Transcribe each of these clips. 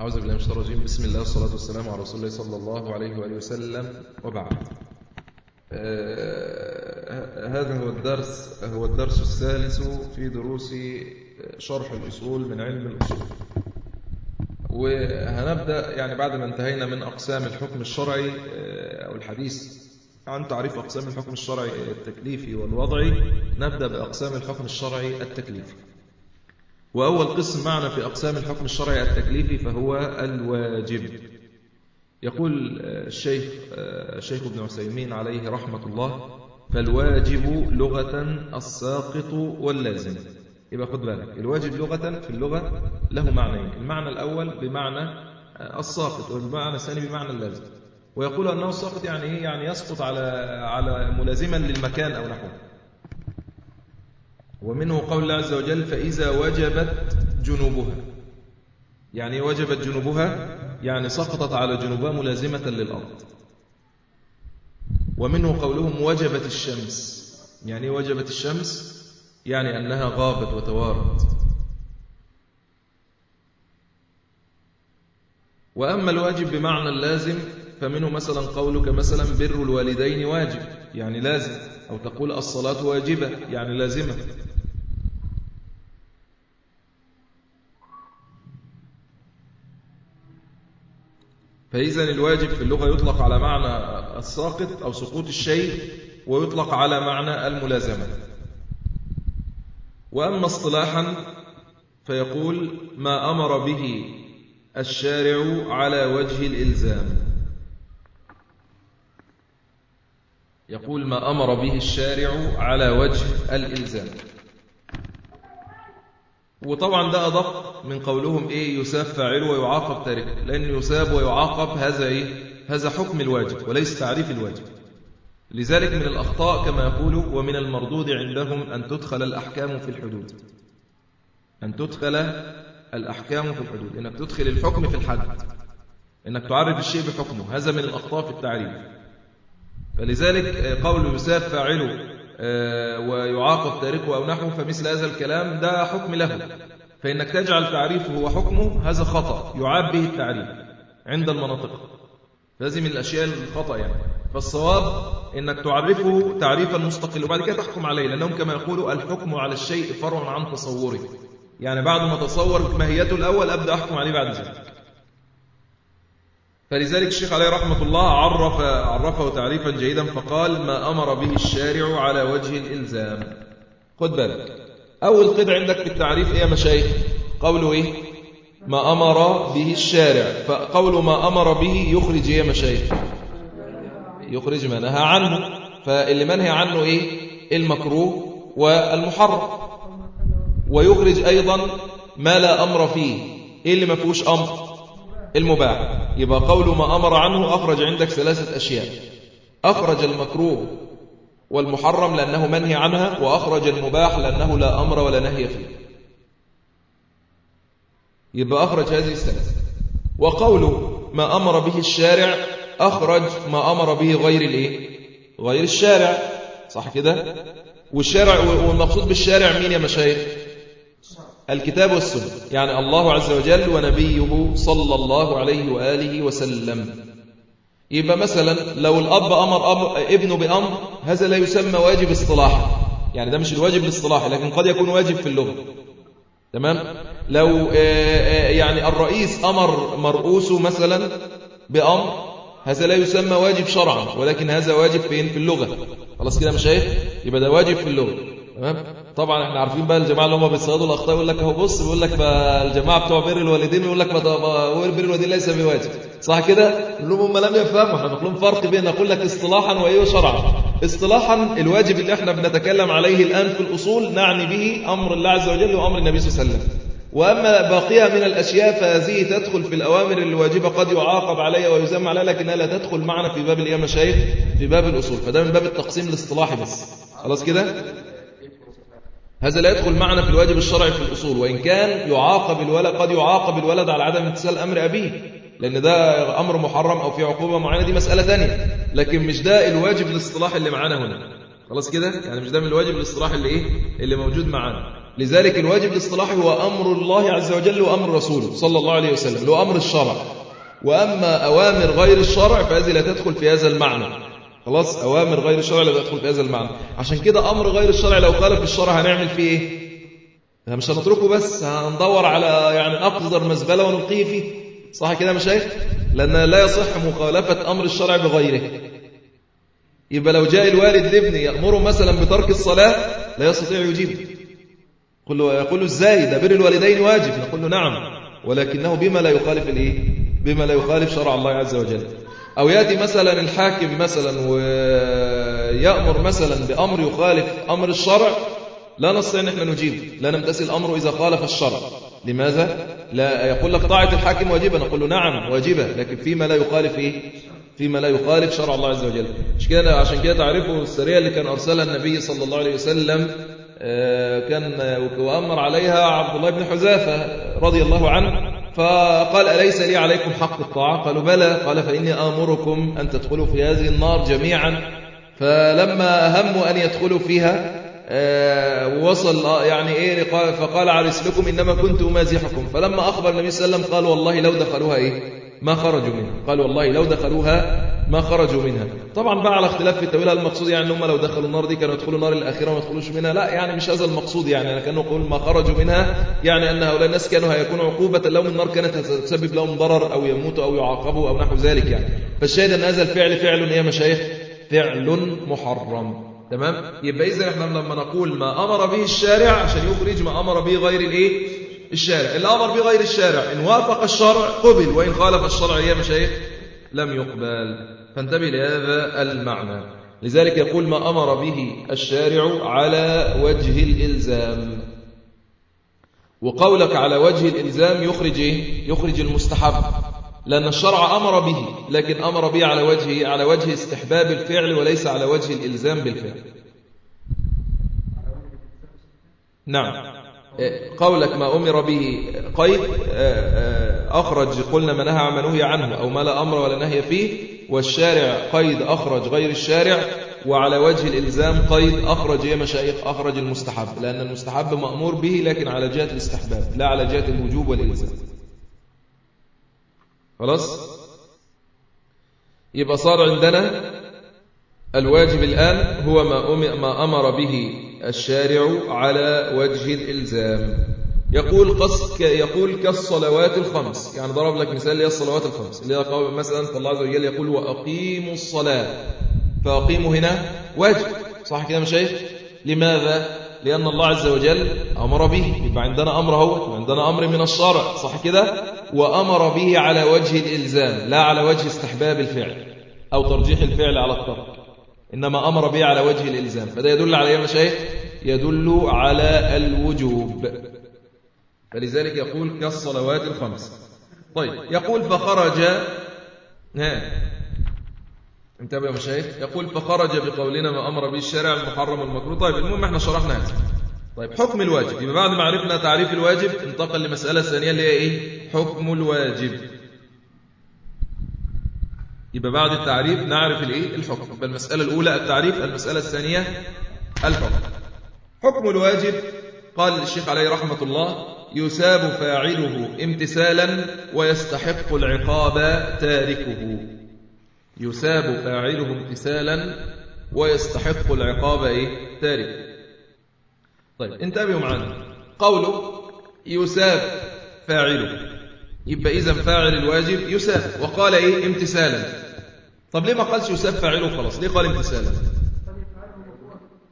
أعوذ بالله من الشيطان الرجيم. بسم الله والصلاة والسلام على رسول الله صلى الله عليه وآله وسلم. وبعد. آه هذا هو الدرس هو الدرس الثالث في دروس شرح الأصول من علم الأصول. وهنبدأ يعني بعد ما انتهينا من أقسام الحكم الشرعي أو الحديث عن تعريف أقسام الحكم الشرعي التكليفي والوضعي نبدأ بأقسام الحكم الشرعي التكليفي. وأول قسم معنا في أقسام الحكم الشرعي التكليفي فهو الواجب. يقول الشيخ الشيخ ابن عثيمين عليه رحمة الله فالواجب لغة الساقط واللازم. يبقى خد بالك الواجب لغة في اللغة له معنيين. المعنى الأول بمعنى الساقط والمعنى الثاني بمعنى اللازم. ويقول أنه الساقط يعني إيه؟ يعني يسقط على على ملازما للمكان أو نحوه. ومنه قول الله عز وجل فإذا وجبت جنوبها. يعني وجبت جنوبها يعني سقطت على جنوبها ملازمة للأرض. ومنه قولهم وجبت الشمس. يعني وجبت الشمس يعني أنها غابت وتوارت وأما الواجب بمعنى اللازم فمنه مثلا قولك مثلا بر الوالدين واجب. يعني لازم أو تقول الصلاة واجبة يعني لازمة. فإذا الواجب في اللغة يطلق على معنى الساقط أو سقوط الشيء ويطلق على معنى الملازمة. وأما اصطلاحا فيقول ما أمر به الشارع على وجه الإلزام. يقول ما أمر به الشارع على وجه الإلزام. وطبعا ده أدق من قولهم إيه يساب فاعل ويعاقب تارك. لأن يساب ويعاقب هذا إيه؟ هذا حكم الواجب وليس تعريف الواجب. لذلك من الأخطاء كما يقول ومن المردود عندهم أن تدخل الأحكام في الحدود. أن تدخل الأحكام في الحدود. إنك تدخل الحكم في الحد. إنك تعرف الشيء بحكمه. هذا من الأخطاء في التعريف. فلذلك قول يساب فاعله ويعاقب تاركه أو نحوه فمثل هذا الكلام ده حكم له. فإنك تجعل تعريفه وحكمه هذا خطأ يعاب به التعريف عند المناطق. هذه من الأشياء الخطأ يعني. فالصواب إنك تعرفه تعريفا مستقل وبعد كده تحكم عليه لأنهم كما يقولوا الحكم على الشيء فرع عن تصوره. يعني بعد ما تصور ماهيته الأول أبدأ أحكم عليه بعد ذلك. فلذلك الشيخ عليه رحمة الله عرف عرفه تعريفا جيدا فقال ما أمر به الشارع على وجه الإلزام. خد بالك. أول قطع عندك في التعريف إيه يا مشايخ؟ قوله إيه؟ ما أمر به الشارع. فقول ما أمر به يخرج إيه يا مشايخ؟ يخرج ما نهى عنه. فاللي منهي عنه إيه؟ المكروه والمحرم. ويخرج أيضا ما لا أمر فيه. إيه اللي ما فيهوش أمر؟ المباح. يبقى قول ما أمر عنه أخرج عندك ثلاثة أشياء. أخرج المكروه والمحرم لأنه منهي عنها وأخرج المباح لأنه لا أمر ولا نهي فيه. يبقى أخرج هذه الثلاثة. وقول ما أمر به الشارع أخرج ما أمر به غير الإيه؟ غير الشارع. صح كده؟ والشارع والمقصود بالشارع مين يا مشايخ؟ الكتاب والسنة. يعني الله عز وجل ونبيه صلى الله عليه وآله وسلم. يبقى مثلا لو الأب أمر أب ابنه بأمر هذا لا يسمى واجب اصطلاحا يعني ده مش الواجب الاصطلاحي لكن قد يكون واجب في اللغة. تمام؟ لو يعني الرئيس أمر مرؤوسه مثلا بأمر هذا لا يسمى واجب شرعا ولكن هذا واجب فين؟ في اللغة. خلاص كده مشايخ؟ يبقى ده واجب في اللغة. تمام؟ طبعا إحنا عارفين بقى الجماعة اللي هم بيصيدوا الأخطاء يقول لك اهو بص بيقول لك الجماعة بتوع بر الوالدين يقول لك بر الوالدين ليس بواجب. صح كده؟ نقول لهم هم لم يفهموا. إحنا بنقول فرق بين نقول لك اصطلاحا وإيه شرعا اصطلاحا الواجب اللي إحنا بنتكلم عليه الآن في الأصول نعني به أمر الله عز وجل وأمر النبي صلى الله عليه وسلم. وأما باقيها من الأشياء فهذه تدخل في الأوامر الواجبة قد يعاقب عليها ويذم عليها لكنها لا تدخل معنا في باب الايه مشايخ في باب الأصول. فده من باب التقسيم الاصطلاحي بس. خلاص كده؟ هذا لا يدخل معنا في الواجب الشرعي في الأصول وإن كان يعاقب الولد قد يعاقب الولد على عدم امتثال أمر أبيه لأن ده أمر محرم أو في عقوبة معينة دي مسألة تانية لكن مش ده الواجب الاصطلاح اللي معانا هنا. خلاص كده؟ يعني مش ده من الواجب الاصطلاح اللي إيه؟ اللي موجود معانا. لذلك الواجب الاصطلاحي هو أمر الله عز وجل وأمر رسوله صلى الله عليه وسلم له أمر الشرع. وأما أوامر غير الشرع فهذه لا تدخل في هذا المعنى. خلاص أوامر غير الشرع لا تدخل في هذا المعنى. عشان كده أمر غير الشرع لو خالف الشرع هنعمل فيه إيه؟ مش هنتركه بس هندور على يعني أقذر مزبلة ونلقيه فيه. صح كده مش شايف لأن لا يصح مخالفة أمر الشرع بغيره. يبقى لو جاء الوالد لابنه يأمره مثلا بترك الصلاة لا يستطيع يجيب يقول يقول له إزاي؟ ده بر الوالدين واجب. نقول له نعم ولكنه بما لا يخالف الإيه؟ بما لا يخالف شرع الله عز وجل. أو يأتي مثلا الحاكم مثلا ويأمر مثلا بأمر يخالف أمر الشرع لا نستطيع أن إحنا نجيب لا نمتثل الأمر إذا خالف الشرع لماذا؟ لا يقول لك طاعة الحاكم واجبة نقول له نعم واجبة لكن فيما لا يخالف إيه؟ فيما لا يخالف شرع الله عز وجل مش كده عشان كده تعرفوا السرية اللي كان أرسلها النبي صلى الله عليه وسلم آه، كان وأمر عليها عبد الله بن حذافة رضي الله عنه فقال أليس لي عليكم حق الطاعة؟ قالوا بلى. قال فإني آمركم أن تدخلوا في هذه النار جميعا. فلما هموا أن يدخلوا فيها آه، وصل يعني إيه فقال على رسلكم إنما كنت أمازحكم. فلما أخبر النبي صلى الله عليه وسلم قال والله لو دخلوها إيه؟ ما خرجوا منها. قال والله لو دخلوها ما خرجوا منها. طبعا بقى على اختلاف في التويل المقصود يعني إن هم لو دخلوا النار دي كانوا يدخلوا النار الآخرة وما يدخلوش منها؟ لا يعني مش هذا المقصود يعني. أنا كأنه يقول ما خرجوا منها يعني أن هؤلاء الناس كانوا هيكونوا عقوبة لهم النار كانت تسبب لهم ضرر أو يموتوا أو يعاقبوا أو نحو ذلك يعني. فالشاهد أن هذا الفعل فعل يا مشايخ فعل محرم. تمام؟ يبقى اذا إحنا لما نقول ما أمر به الشارع عشان يخرج ما أمر به غير الإيه؟ الشارع. اللي أمر به غير الشارع. إن وافق الشرع قبل. وإن خالف الشرع يا مشايخ لم يقبل. فانتبه لهذا المعنى. لذلك يقول ما أمر به الشارع على وجه الإلزام. وقولك على وجه الإلزام يخرج إيه؟ يخرج المستحب. لأن الشرع أمر به لكن أمر به على وجه على وجه استحباب الفعل وليس على وجه الإلزام بالفعل. نعم. قولك ما أمر به قيد أخرج قلنا ما نهى عن نهي عنه أو ما لا أمر ولا نهي فيه والشارع قيد أخرج غير الشارع وعلى وجه الإلزام قيد أخرج يا مشايخ أخرج المستحب لأن المستحب مأمور به لكن على جهة الاستحباب لا على جهة الوجوب والإلزام. خلاص؟ يبقى صار عندنا الواجب الآن هو ما أمر به الشارع على وجه الإلزام. يقول قص يقول كالصلوات الخمس. يعني ضرب لك مثال لي الصلوات الخمس. اللي هي مثلا الله عز وجل يقول وأقيموا الصلاة. فأقيموا هنا واجب. صح كده مشايخ لماذا؟ لأن الله عز وجل أمر به. يبقى عندنا أمر هو وعندنا أمر من الشرع صح كده؟ وأمر به على وجه الإلزام لا على وجه استحباب الفعل أو ترجيح الفعل على الترك إنما أمر به على وجه الإلزام. فده يدل على إيه يا يدل على الوجوب. فلذلك يقول كالصلوات الخمس. طيب يقول فخرج ها. انتبه يا مشايخ يقول فخرج بقولنا ما أمر به الشارع المحرم والمكروه. طيب المهم إحنا شرحنا هذا. طيب حكم الواجب. يبقى بعد ما عرفنا تعريف الواجب انتقل لمسألة ثانية اللي هي إيه؟ حكم الواجب. يبقى بعد التعريف نعرف الإيه؟ الحكم. يبقى المسألة الأولى التعريف المسألة الثانية الحكم. حكم الواجب قال الشيخ عليه رحمة الله يساب فاعله امتثالا ويستحق العقاب تاركه. يساب فاعله امتثالا ويستحق العقاب إيه؟ تاركه. طيب انتبهوا معنا قوله يساب فاعله. يبقى إذا فاعل الواجب يساب وقال إيه؟ امتثالا. طب ليه ما قالش يساب فاعله خلاص ليه قال امتثالا؟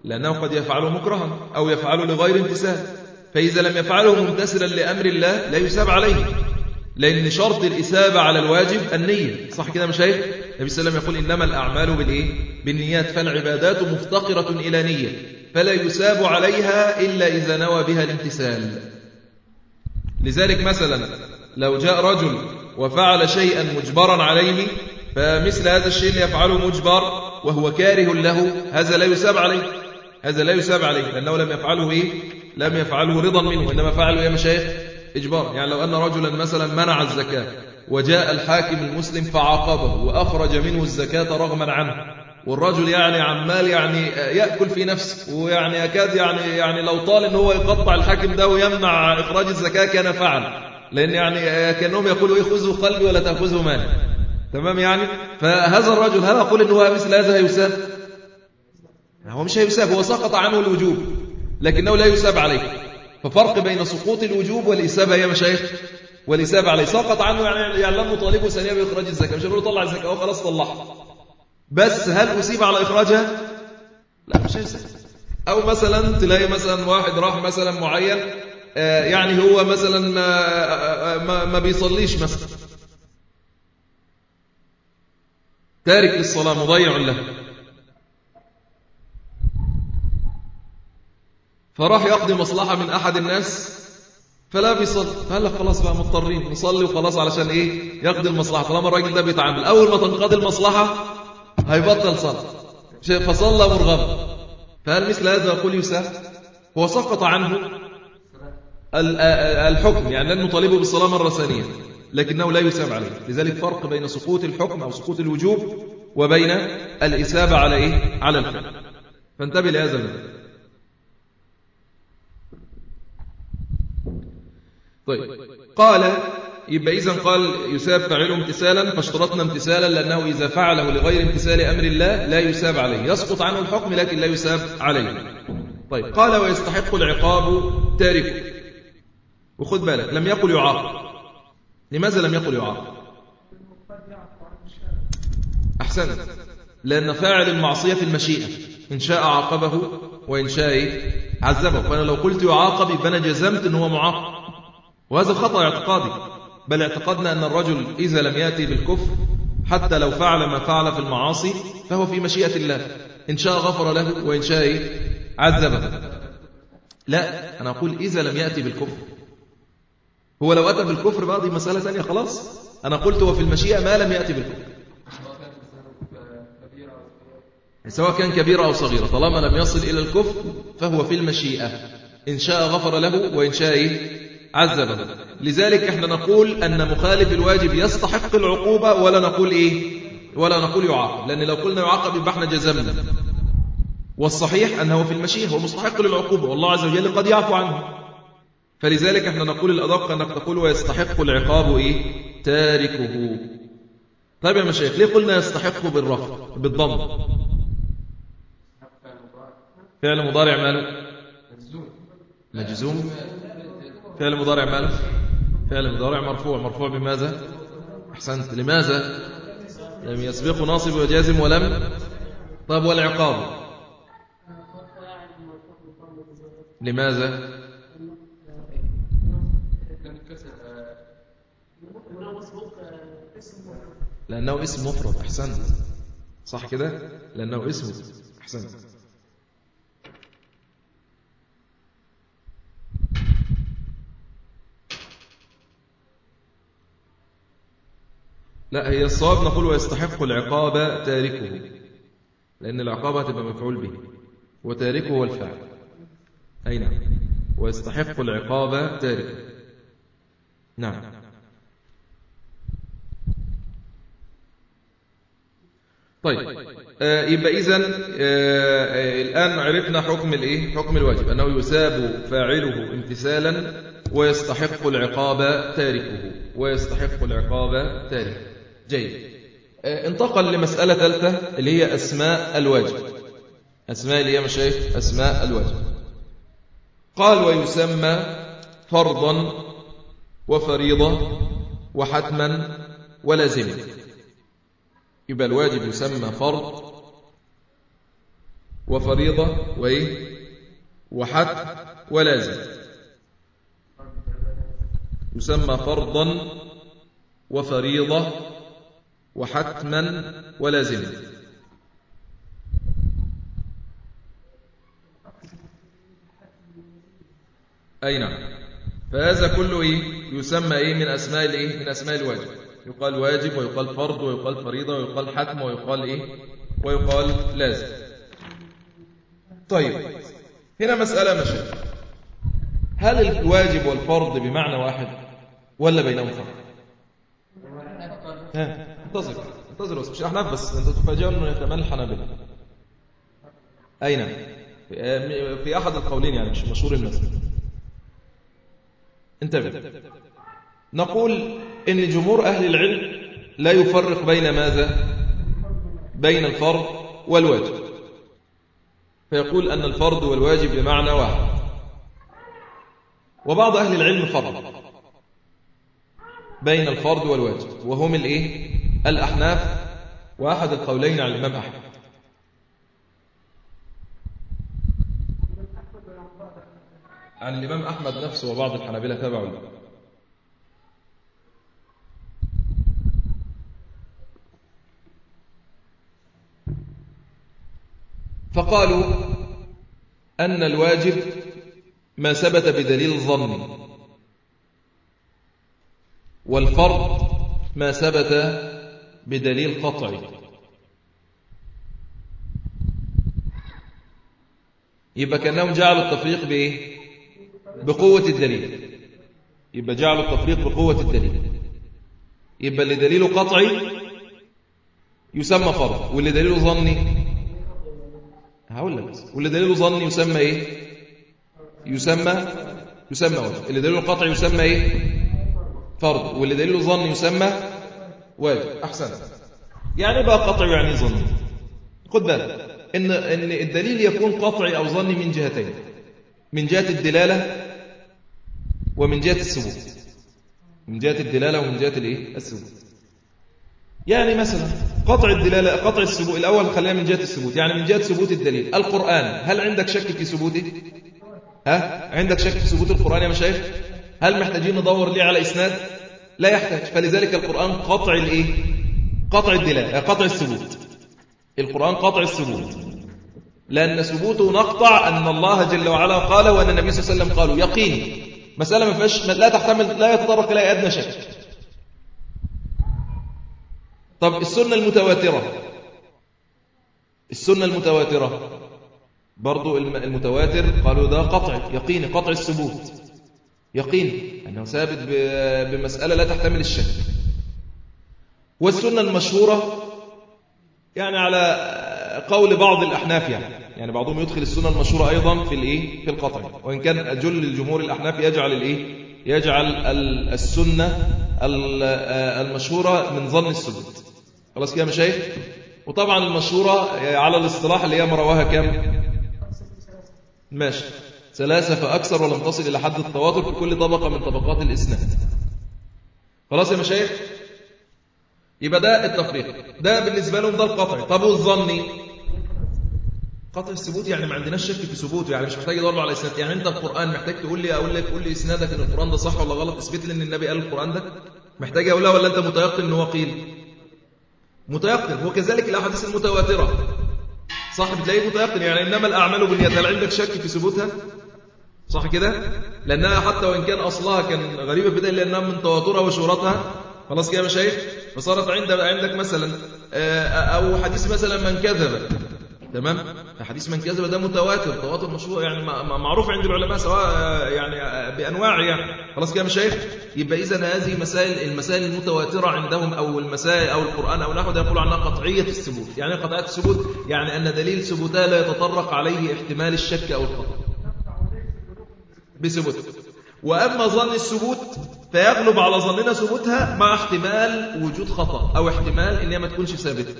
لأنه قد يفعله مكرها أو يفعله لغير امتثال. فإذا لم يفعله ممتثلا لأمر الله لا يساب عليه لأن شرط الإسابة على الواجب النية. صح كده مش هيك النبي صلى الله عليه وسلم يقول إنما الأعمال بالإيه؟ بالنيات فالعبادات مفتقرة إلى نية فلا يساب عليها إلا إذا نوى بها الامتثال. لذلك مثلا لو جاء رجل وفعل شيئا مجبرا عليه فمثل هذا الشيء اللي يفعله مجبر وهو كاره له هذا لا يساب عليه هذا لا يساب عليه لأنه لم يفعله إيه؟ لم يفعله رضا منه إنما فعله يا مشايخ إجبار يعني لو أن رجلا مثلا منع الزكاة وجاء الحاكم المسلم فعاقبه وأخرج منه الزكاة رغما عنه والرجل يعني عمال يعني يأكل في نفسه ويعني يكاد يعني يعني لو طال إن هو يقطع الحاكم ده ويمنع إخراج الزكاة كان فعل لأن يعني كأنهم يقولوا إيه خذوا قلبي ولا تأخذوا مالي تمام يعني؟ فهذا الرجل هل أقول إن هو مثل هذا يساب. هو مش هيساب هو سقط عنه الوجوب لكنه لا يساب عليه. ففرق بين سقوط الوجوب والإسابة يا مشايخ. والإسابة عليه سقط عنه يعني يعلم طالبه ثانية بإخراج الزكاة مش هنقول طلع الزكاة هو خلاص طلعها بس هل أسيب على إخراجها؟ لا مش هيساب. أو مثلا تلاقي مثلا واحد راح مثلا معين آه، يعني هو مثلا ما, ما, ما بيصليش مثلا. تارك للصلاة مضيع له. فراح يقضي مصلحة من أحد الناس فلا بيصلي فقال لك خلاص بقى مضطرين نصلي وخلاص علشان إيه؟ يقضي المصلحة. طالما الراجل ده بيتعامل أول ما تنقضي المصلحة هيبطل صلاة. فصلى مرغما فهل مثل هذا يقول يساب هو سقط عنه الحكم يعني لن نطالبه بالصلاة مرة ثانية. لكنه لا يساب عليه. لذلك فرق بين سقوط الحكم أو سقوط الوجوب وبين الإسابة على إيه؟ على الفعل. فانتبه لهذا المثال طيب. قال يبقى إذا قال يساب فاعله امتثالا فاشترطنا امتثالا لأنه إذا فعله لغير امتثال أمر الله لا يساب عليه. يسقط عنه الحكم لكن لا يساب عليه. طيب. قال ويستحق العقاب تاركه. وخذ بالك لم يقل يعاقب. لماذا لم يقل يعاقب أحسنت لأن فاعل المعصية في المشيئة إن شاء عاقبه وإن شاء عذبه. فأنا لو قلت يعاقب يبقى أنا جزمت أنه معاقب وهذا خطأ اعتقادي. بل اعتقدنا أن الرجل إذا لم يأتي بالكفر حتى لو فعل ما فعل في المعاصي فهو في مشيئة الله. إن شاء غفر له وإن شاء عذبه. لا أنا أقول إذا لم يأتي بالكفر. هو لو أتى بالكفر بقى دي مسألة ثانية خلاص. أنا قلت هو في المشيئة ما لم يأتي بالكفر. سواء كان كبيرة أو صغيرة طالما لم يصل إلى الكفر فهو في المشيئة. إن شاء غفر له وإن شاء عذبه. لذلك إحنا نقول أن مخالف الواجب يستحق العقوبة ولا نقول إيه؟ ولا نقول يعاقب. لأن لو قلنا يعاقب يبقى إحنا جزمنا. والصحيح أنه في المشيئة هو مستحق للعقوبة والله عز وجل قد يعفو عنه. فلذلك إحنا نقول الأدق أنك تقول ويستحق العقاب إيه؟ تاركه. طيب يا مشايخ ليه قلنا يستحق بالرفع بالضم؟ فعل مضارع ماله؟ مجزوم. فعل مضارع ماله؟ فعل مضارع مرفوع. مرفوع بماذا؟ أحسنت. لماذا؟ لم يسبق ناصب وجازم ولم؟ طب والعقاب؟ لماذا؟ لأنه اسم مفرد أحسنت. صح كده؟ لأنه اسم أحسنت. لا هي الصواب نقول ويستحق العقاب تاركه لأن العقاب هتبقى مفعول به. وتاركه هو الفعل. أي نعم. ويستحق العقاب تاركه. نعم. طيب. آه يبقى إذا آه الآن عرفنا حكم الإيه؟ حكم الواجب أنه يساب فاعله امتثالا ويستحق العقاب تاركه ويستحق العقاب تاركه. جيد. آه، انتقل لمسألة ثالثة اللي هي أسماء الواجب. أسماء اللي هي مشايخ أسماء الواجب. قال ويسمى فرضا وفريضة وحتما ولازما. يبقى الواجب يسمى فرض وفريضة وإيه؟ وحتم ولازم. يسمى فرضا وفريضة وحتما ولازما. أي نعم. فهذا كله إيه؟ يسمى إيه؟ من أسماء الإيه؟ من أسماء الواجب. يقال واجب ويقال فرض ويقال فريضة ويقال حتم ويقال إيه؟ ويقال لازم. طيب هنا مسألة مشاكل هل الواجب والفرض بمعنى واحد ولا بينهم فرق؟ انتظر انتظروا بس مش أحناف بس أنتوا تفاجئون كمان الحنابلة أين؟ في أحد القولين يعني مش مشهور المذهب انتبه. نقول إن جمهور أهل العلم لا يفرق بين ماذا؟ بين الفرض والواجب. فيقول أن الفرض والواجب بمعنى واحد. وبعض أهل العلم فرق بين الفرض والواجب وهم الإيه؟ الأحناف. وأحد القولين عن الإمام أحمد. عن الإمام أحمد نفسه وبعض الحنابلة تبعوا له. فقالوا أن الواجب ما ثبت بدليل الظن والفرض ما ثبت بدليل قطعي يبقى كأنهم جعلوا التفريق بإيه؟ بقوة الدليل يبقى جعلوا التفريق بقوة الدليل يبقى اللي دليله قطعي يسمى فرض واللي دليله ظني هقول لك. بس واللي دليله ظني يسمى إيه؟ يسمى يسمى واجب. اللي دليله قطع يسمى إيه؟ فرض. واللي دليله ظني يسمى واجب. أحسن. يعني بقى قطع يعني ظني. خد بالك. ان إن الدليل يكون قطعي أو ظني من جهتين. من جهة الدلالة ومن جهة الثبوت من جهة الدلالة ومن جهة الإيه؟ الثبوت يعني مثلا قطع الدلالة قطع الثبوت الأول خلينا من جهة الثبوت يعني من جهة ثبوت الدليل. القرآن هل عندك شك في ثبوته؟ ها؟ عندك شك في ثبوت القرآن يا مشايخ؟ هل محتاجين ندور ليه على إسناد؟ لا يحتاج. فلذلك القرآن قطع الإيه؟ قطع الدلالة قطع الثبوت. القرآن قطع الثبوت. لأن ثبوته نقطع أن الله جل وعلا قال وأن النبي صلى الله عليه وسلم قالوا. يقين. مسألة ما فيهاش لا تحتمل لا يتطرق إليها أدنى شك. طب السنة المتواترة. السنة المتواترة. برضو المتواتر قالوا ده قطع يقين قطع الثبوت. يقين أنه ثابت بمسألة لا تحتمل الشك. والسنة المشهورة يعني على قول بعض الأحناف يعني. يعني بعضهم يدخل السنة المشهورة أيضا في الإيه؟ في القطع. وإن كان جل الجمهور الأحناف يجعل الإيه؟ يجعل السنة المشهورة من ظن الثبوت. خلاص كده مشايخ؟ وطبعا المشهورة على الاصطلاح اللي هي مرواها كم ماشي. ثلاثة فأكثر ولم تصل إلى حد التواتر في كل طبقة من طبقات الإسناد. خلاص يا مشايخ؟ يبقى ده التفريق. ده بالنسبة لهم ده القطع. طب والظني؟ قطع الثبوت يعني ما عندناش شك في ثبوته يعني مش محتاج يدور على إسناد. يعني أنت القرآن محتاج تقول لي أقول لك قول لي إسنادك إن القرآن ده صح ولا غلط؟ اثبت لي إن النبي قال القرآن ده. محتاج أقولها ولا أنت متيقن إن هو قيل؟ متيقن. وكذلك الأحاديث المتواترة. صح بتلاقيه متيقن. يعني إنما الأعمال بالنيات. هل عندك شك في ثبوتها؟ صح كده؟ لأنها حتى وإن كان أصلها كان غريبة في لأنها من تواترها وشهرتها. خلاص كده يا مشايخ؟ فصارت عند عندك مثلا آه، أو حديث مثلا من كذب. تمام؟ حديث من كذب ده متواتر تواتر مشهور يعني معروف عند العلماء سواء يعني آه، بأنواع يعني. خلاص كده مشايخ يبقى اذا هذه مسائل المسائل المتواترة عندهم أو المسائل أو القرآن أو نحو ده يقول عنها قطعية الثبوت. يعني إيه قطعية الثبوت؟ يعني أن دليل ثبوتها لا يتطرق عليه احتمال الشك أو الخطأ. بثبوت. وأما ظن الثبوت فيغلب على ظننا ثبوتها مع احتمال وجود خطأ أو احتمال إن هي ما تكونش ثابتة.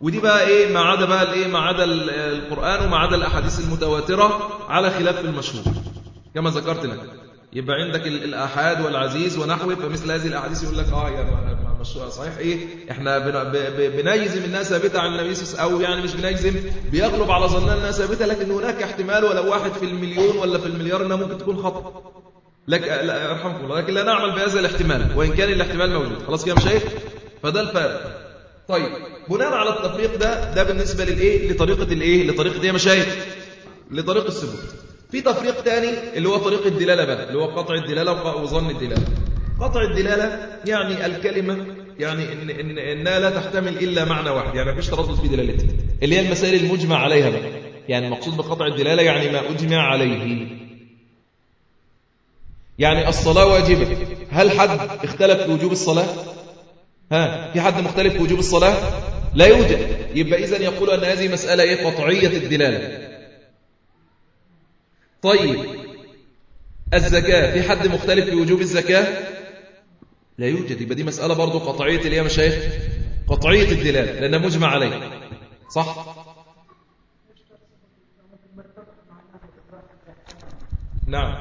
ودي بقى إيه ما عدا بقى الإيه ما عدا القرآن وما عدا الأحاديث المتواترة على خلاف المشهور. كما ذكرت لك. يبقى عندك الآحاد والعزيز ونحوه فمثل هذه الأحاديث يقول لك آه يعني مش صحيح. إيه؟ إحنا بنجزم انها ثابتة عن النبي صلى أو يعني مش بنجزم بيغلب على ظننا إنها ثابتة لكن هناك احتمال ولو واحد في المليون ولا في المليار إنها ممكن تكون خطأ. لك لا يرحمكم الله لكن لا نعمل بهذا الاحتمال وإن كان الاحتمال موجود. خلاص كده مش شايف؟ فده الفارق طيب بناء على التطبيق ده ده بالنسبة للإيه؟ لطريقة الإيه؟ لطريقة إيه يا مشايخ؟ لطريق الثبوت في تفريق تاني اللي هو طريق الدلالة بقى اللي هو قطع الدلالة وظن الدلالة. قطع الدلالة يعني الكلمة يعني إن إن إنها لا تحتمل إلا معنى واحد يعني ما فيش تردد في دلالتها. اللي هي المسائل المجمع عليها بقى. يعني المقصود بقطع الدلالة يعني ما أجمع عليه. يعني الصلاة واجبة. هل حد اختلف في وجوب الصلاة؟ ها في حد مختلف في وجوب الصلاة؟ لا يوجد. يبقى إذن يقول أن هذه مسألة إيه؟ قطعية الدلالة. طيب. الزكاة في حد مختلف في وجوب الزكاة؟ لا يوجد. يبقى دي مسألة برضو قطعية اللي هي مشايخ قطعية الدلالة لأنها مجمع عليه صح؟ نعم.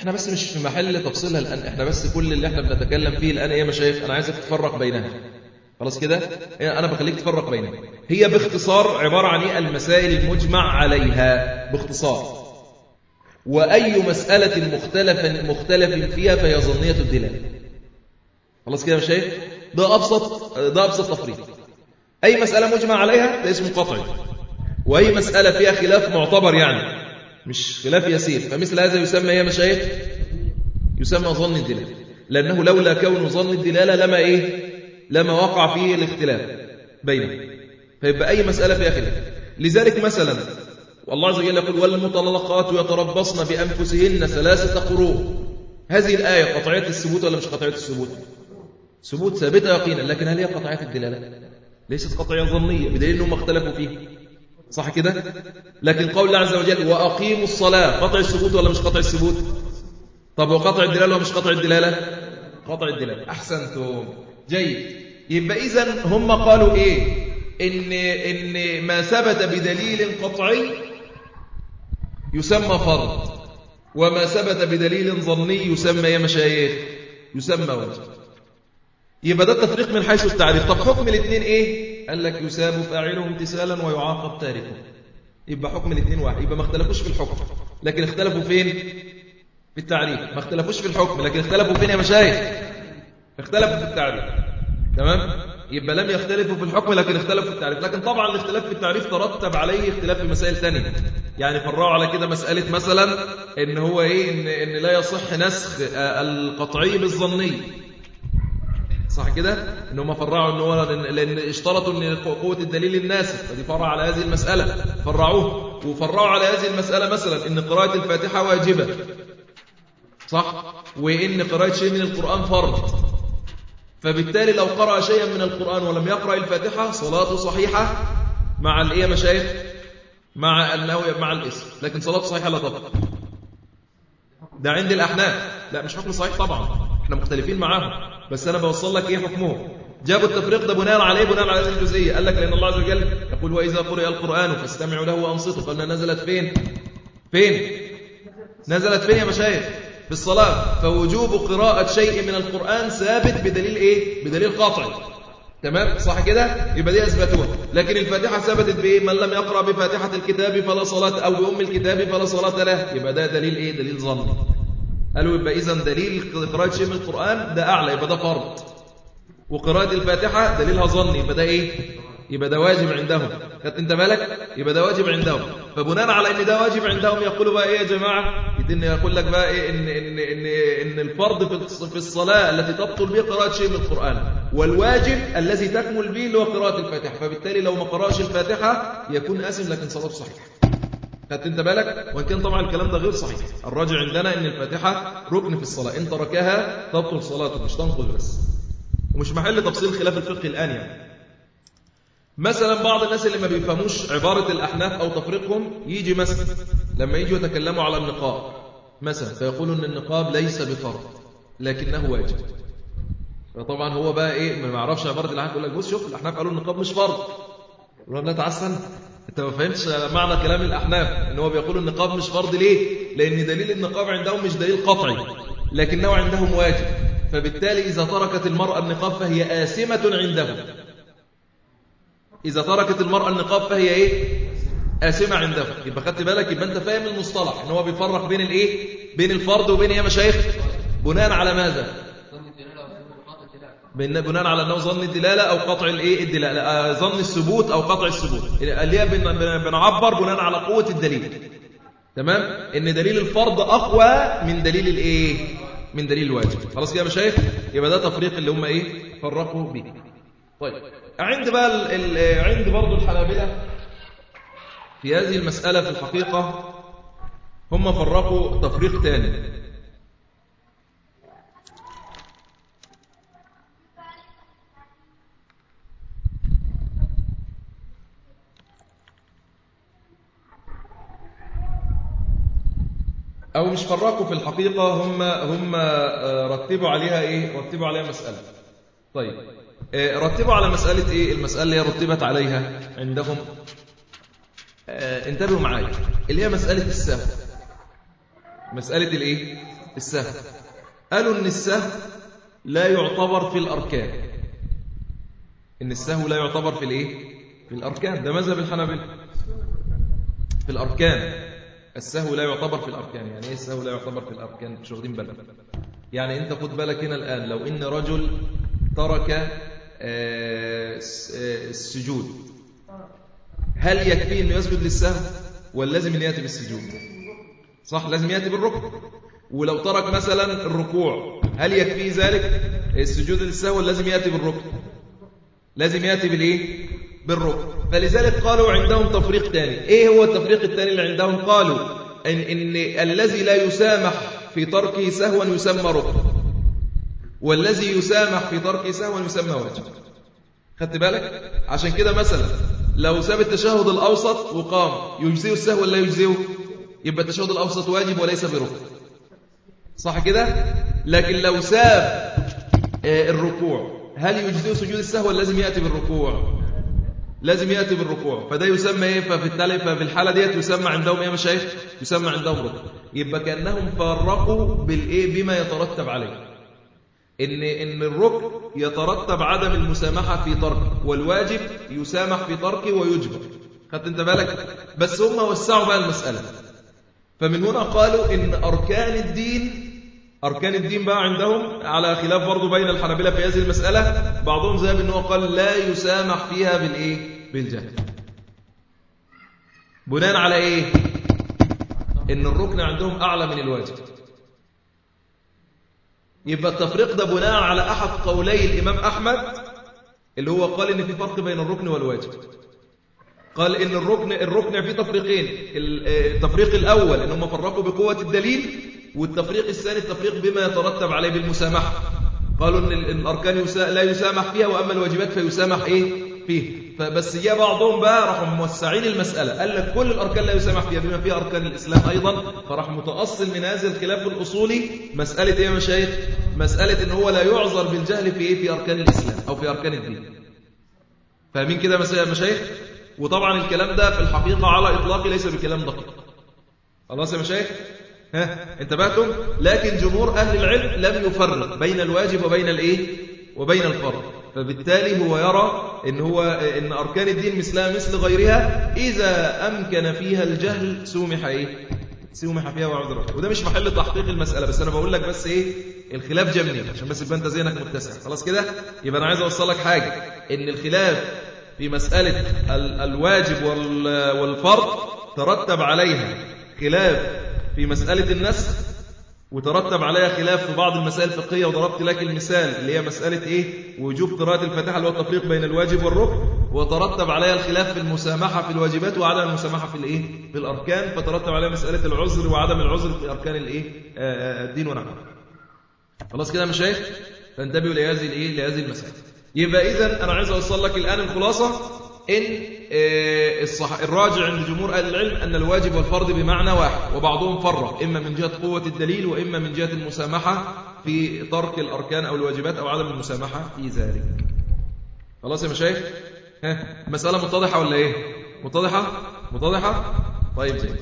إحنا بس مش في محل تفصيلها الآن إحنا بس كل اللي إحنا بنتكلم فيه الآن إيه مشايخ أنا عايزك تفرق بينها. خلاص كده؟ أنا بخليك تفرق بينها. هي باختصار عبارة عن إيه؟ المسائل المجمع عليها. باختصار. وأي مسألة مختلف مختلف فيها فهي ظنية الدلالة خلاص كده يا شيخ ده أبسط ده أبسط تفريق. أي مسألة مجمع عليها ده اسمه قطعي وأي مسألة فيها خلاف معتبر يعني. مش خلاف يسير. فمثل هذا يسمى يا مشايخ يسمى ظن الدلالة لأنه لولا كون ظن الدلالة لما إيه؟ لما وقع فيه الاختلاف بينهم. فيبقى أي مسألة فيها خلاف لذلك مثلا والله عز وجل يقول والمطلقات يتربصن بأنفسهن ثلاثة قروء هذه الآية قطعية الثبوت ولا مش قطعية الثبوت؟ ثبوت ثابتة يقينا لكن هل هي قطعية الدلالة؟ ليست قطعية ظنية بدليل أنهم اختلفوا فيه. صح كده؟ لكن قول الله عز وجل وأقيموا الصلاة. قطع الثبوت ولا مش قطع الثبوت؟ طب وقطع الدلالة ولا مش قطع الدلالة؟ قطع الدلالة. أحسنتم. جيد. يبقى إذن هم قالوا إيه؟ إن, إن ما ثبت بدليل قطعي يسمى فرض وما ثبت بدليل ظني يسمى يا مشايخ يسمى وجه. يبقى ده التفريق من حيث التعريف. طب حكم الاثنين إيه؟ قال لك يساب فاعله امتثالا ويعاقب تاركه. يبقى حكم الاثنين واحد. يبقى ما اختلفوش في الحكم. لكن اختلفوا فين؟ في التعريف ما اختلفوش في الحكم. لكن اختلفوا فين يا مشايخ؟ اختلفوا في التعريف تمام؟ يبقى لم يختلفوا في الحكم لكن اختلفوا في التعريف. لكن طبعا الاختلاف في التعريف ترتب عليه اختلاف في مسائل ثانية يعني فرعوا على كده مسألة مثلا إن هو إيه إن, إن لا يصح نسخ القطعي بالظني. صح كده؟ ان هم فرعوا ان هو لأن اشترطوا إن قوة الدليل الناسخ فدي فرع على هذه المسألة. فرعوه. وفرعوا على هذه المسألة مثلا. إن قراءة الفاتحة واجبة. صح؟ وإن قراءة شيء من القرآن فرض. فبالتالي لو قرأ شيئا من القرآن ولم يقرأ الفاتحة صلاته صحيحة مع الايه مشايخ؟ مع انه مع الاسم. لكن صلاته صحيحة لا تبقى ده عند الأحناف. لا مش حكم صحيح طبعا. إحنا مختلفين معاهم. بس أنا بوصل لك إيه حكمه؟ جابوا التفريق ده بناء عليه بناء على هذه الجزئية. قال لك لأن الله عز وجل يقول وإذا قرئ القرآن فاستمعوا له وأنصتوا. قلنا نزلت فين؟ فين؟ نزلت فين يا مشايخ؟ في الصلاة. فوجوب قراءة شيء من القرآن ثابت بدليل إيه؟ بدليل قاطعي تمام؟ صح كده؟ يبقى دي أثبتوها. لكن الفاتحة ثبتت بإيه؟ من لم يقرأ بفاتحة الكتاب فلا صلاة أو بأم الكتاب فلا صلاة له. يبقى ده دليل إيه؟ دليل ظني قالوا يبقى إذا دليل قراءة شيء من القرآن؟ ده أعلى يبقى ده فرض. وقراءة الفاتحة دليلها ظني يبقى ده إيه؟ يبقى ده واجب عندهم. خدت أنت بالك يبقى ده واجب عندهم. فبناء على إن ده واجب عندهم يقولوا بقى إيه يا جماعة؟ يدين يقول لك بقى إيه؟ ان ان ان إن الفرض في الصلاة التي تبطل به قراءة شيء من القرآن. والواجب الذي تكمل به اللي هو قراءة الفاتحة. فبالتالي لو ما قرأش الفاتحة يكون اسم لكن صلاته صحيحة. خدت انت بالك؟ وان كان طبعا الكلام ده غير صحيح. الراجع عندنا إن الفاتحة ركن في الصلاة. إن تركها تبطل صلاته مش تنقض بس. ومش محل تفصيل خلاف الفقه الآن يعني. مثلا بعض الناس اللي ما بيفهموش عبارة الأحناف أو تفريقهم يجي مثلا لما يجوا يتكلموا على النقاب. مثلا فيقولوا أن النقاب ليس بفرض لكنه واجب. فطبعا هو بقى إيه؟ ما يعرفش عبارة الأحناف. يقول لك بص شوف الأحناف قالوا النقاب مش فرض. يقول لا انت ما فهمتش معنى كلام الأحناف ان هو بيقول النقاب مش فرض ليه؟ لأن دليل النقاب عندهم مش دليل قطعي لكنه عندهم واجب. فبالتالي إذا تركت المرأة النقاب فهي آثمة عندهم إذا تركت المرأة النقاب فهي إيه؟ آسمة عندهم يبقى خدت بالك؟ يبقى أنت فاهم المصطلح إن هو بيفرق بين الإيه؟ بين الفرد وبين يا مشايخ بناء على ماذا؟ بناء على أنه ظن الدلالة أو قطع الإيه الدلالة آه ظن الثبوت أو قطع الثبوت. اللي بنعبر بناء على قوة الدليل. تمام؟ إن دليل الفرض أقوى من دليل الإيه من دليل الواجب. خلاص كده يا مشايخ؟ يبقى ده تفريق اللي هم إيه؟ فرقوا به طيب عند بقى ال ال عند برضه الحنابلة في هذه المسألة في الحقيقة هم فرقوا تفريق ثاني أو مش فرقوا في الحقيقة هم هم رتبوا عليها إيه؟ رتبوا عليها مسألة. طيب رتبوا على مسألة إيه؟ المسألة اللي رتبت عليها عندهم. انتبهوا معايا. اللي هي مسألة السهو مسألة الإيه؟ السهو قالوا إن السهو لا يعتبر في الأركان. إن السهو لا يعتبر في الإيه؟ في الأركان. ده مذهب الحنابلة. في الأركان. السهو لا يعتبر في الأركان. يعني إيه السهو لا يعتبر في الأركان؟ مش واخدين بالك يعني أنت خد بالك هنا الآن لو إن رجل ترك السجود هل يكفي أنه يسجد للسهو؟ ولا لازم أن يأتي بالسجود؟ صح لازم يأتي بالركن ولو ترك مثلا الركوع هل يكفي ذلك؟ السجود للسهو ولا لازم يأتي بالركن لازم يأتي بالإيه؟ بالركن فلذلك قالوا عندهم تفريق ثاني إيه هو التفريق الثاني اللي عندهم؟ قالوا إن, إن الذي لا يسامح في تركه سهوا يسمى ركن والذي يسامح في تركه سهوا يسمى واجب خدت بالك؟ عشان كده مثلا لو ساب التشهد الأوسط وقام يجزيه السهو ولا يجزيه يبقى التشهد الأوسط واجب وليس بركن صح كده؟ لكن لو ساب الركوع هل يجزيه سجود السهو؟ ولا لازم يأتي بالركوع. لازم يأتي بالركوع. فده يسمى إيه؟ ففي التالي ففي الحالة ديت يسمى عندهم إيه مشايخ؟ يسمى عندهم ركوع. يبقى كأنهم فرقوا بالإيه؟ بما يترتب عليه. إن إن الركن يترتب عدم المسامحة في تركه والواجب يسامح في تركه ويجبر. خدت أنت بالك؟ بس هم وسعوا بقى المسألة. فمن هنا قالوا إن أركان الدين أركان الدين بقى عندهم على خلاف برضو بين الحنابلة في هذه المسألة بعضهم ذهب أنه قال لا يسامح فيها بالإيه؟ بالجهل. بناء على إيه؟ إن الركن عندهم أعلى من الواجب. يبقى التفريق ده بناء على أحد قولي الإمام أحمد اللي هو قال إن في فرق بين الركن والواجب. قال إن الركن الركن فيه تفريقين. التفريق الأول إن هم فرقوا بقوة الدليل والتفريق الثاني التفريق بما يترتب عليه بالمسامحة. قالوا إن الأركان يسا... لا يسامح فيها وأما الواجبات فيسامح إيه؟ فيه فبس جاء بعضهم بقى راحوا موسعين المسألة. قال لك كل الأركان لا يسامح فيها بما فيها أركان الإسلام أيضا. فراح متأصل من هذا الخلاف الأصولي مسألة إيه يا مشايخ؟ مسألة إن هو لا يعذر بالجهل في إيه؟ في أركان الإسلام أو في أركان الدين. فاهمين كده يا مشايخ؟ وطبعا الكلام ده في الحقيقة على اطلاقه ليس بكلام دقيق. خلاص يا مشايخ؟ ها؟ انتبهتم؟ لكن جمهور أهل العلم لم يفرق بين الواجب وبين الإيه؟ وبين الفرض. فبالتالي هو يرى إن هو إن أركان الدين مثلها مثل غيرها إذا أمكن فيها الجهل سومح إيه؟ سومح فيها وعذر وده مش محل تحقيق المسألة بس أنا بقول لك بس إيه؟ الخلاف جمني عشان بس يبقى أنت ذهنك متسع. خلاص كده؟ يبقى أنا عايز اوصل لك حاجة إن الخلاف في مسألة الواجب والفرض ترتب عليها خلاف في مسألة النسخ وترتب عليها خلاف في بعض المسائل الفقهية وضربت لك المثال اللي هي مسألة إيه؟ وجوب قراءة الفاتحة اللي هو التفريق بين الواجب والركن. وترتب عليها الخلاف في المسامحة في الواجبات وعدم المسامحة في الإيه؟ في الأركان. فترتب عليها مسألة العذر وعدم العذر في أركان الإيه؟ الدين ونحوه خلاص كده مش شايف فانتبهوا لهذه الإيه؟ لهذه المسائل يبقى إذا أنا عايز أوصل لك الآن الخلاصة. إن الصح... الراجع عند جمهور أهل العلم أن الواجب والفرض بمعنى واحد وبعضهم فرق إما من جهة قوة الدليل وإما من جهة المسامحة في ترك الأركان أو الواجبات أو عدم المسامحة في ذلك. خلاص يا مشايخ؟ ها مسألة متضحة ولا إيه؟ متضحة؟ متضحة؟ طيب زين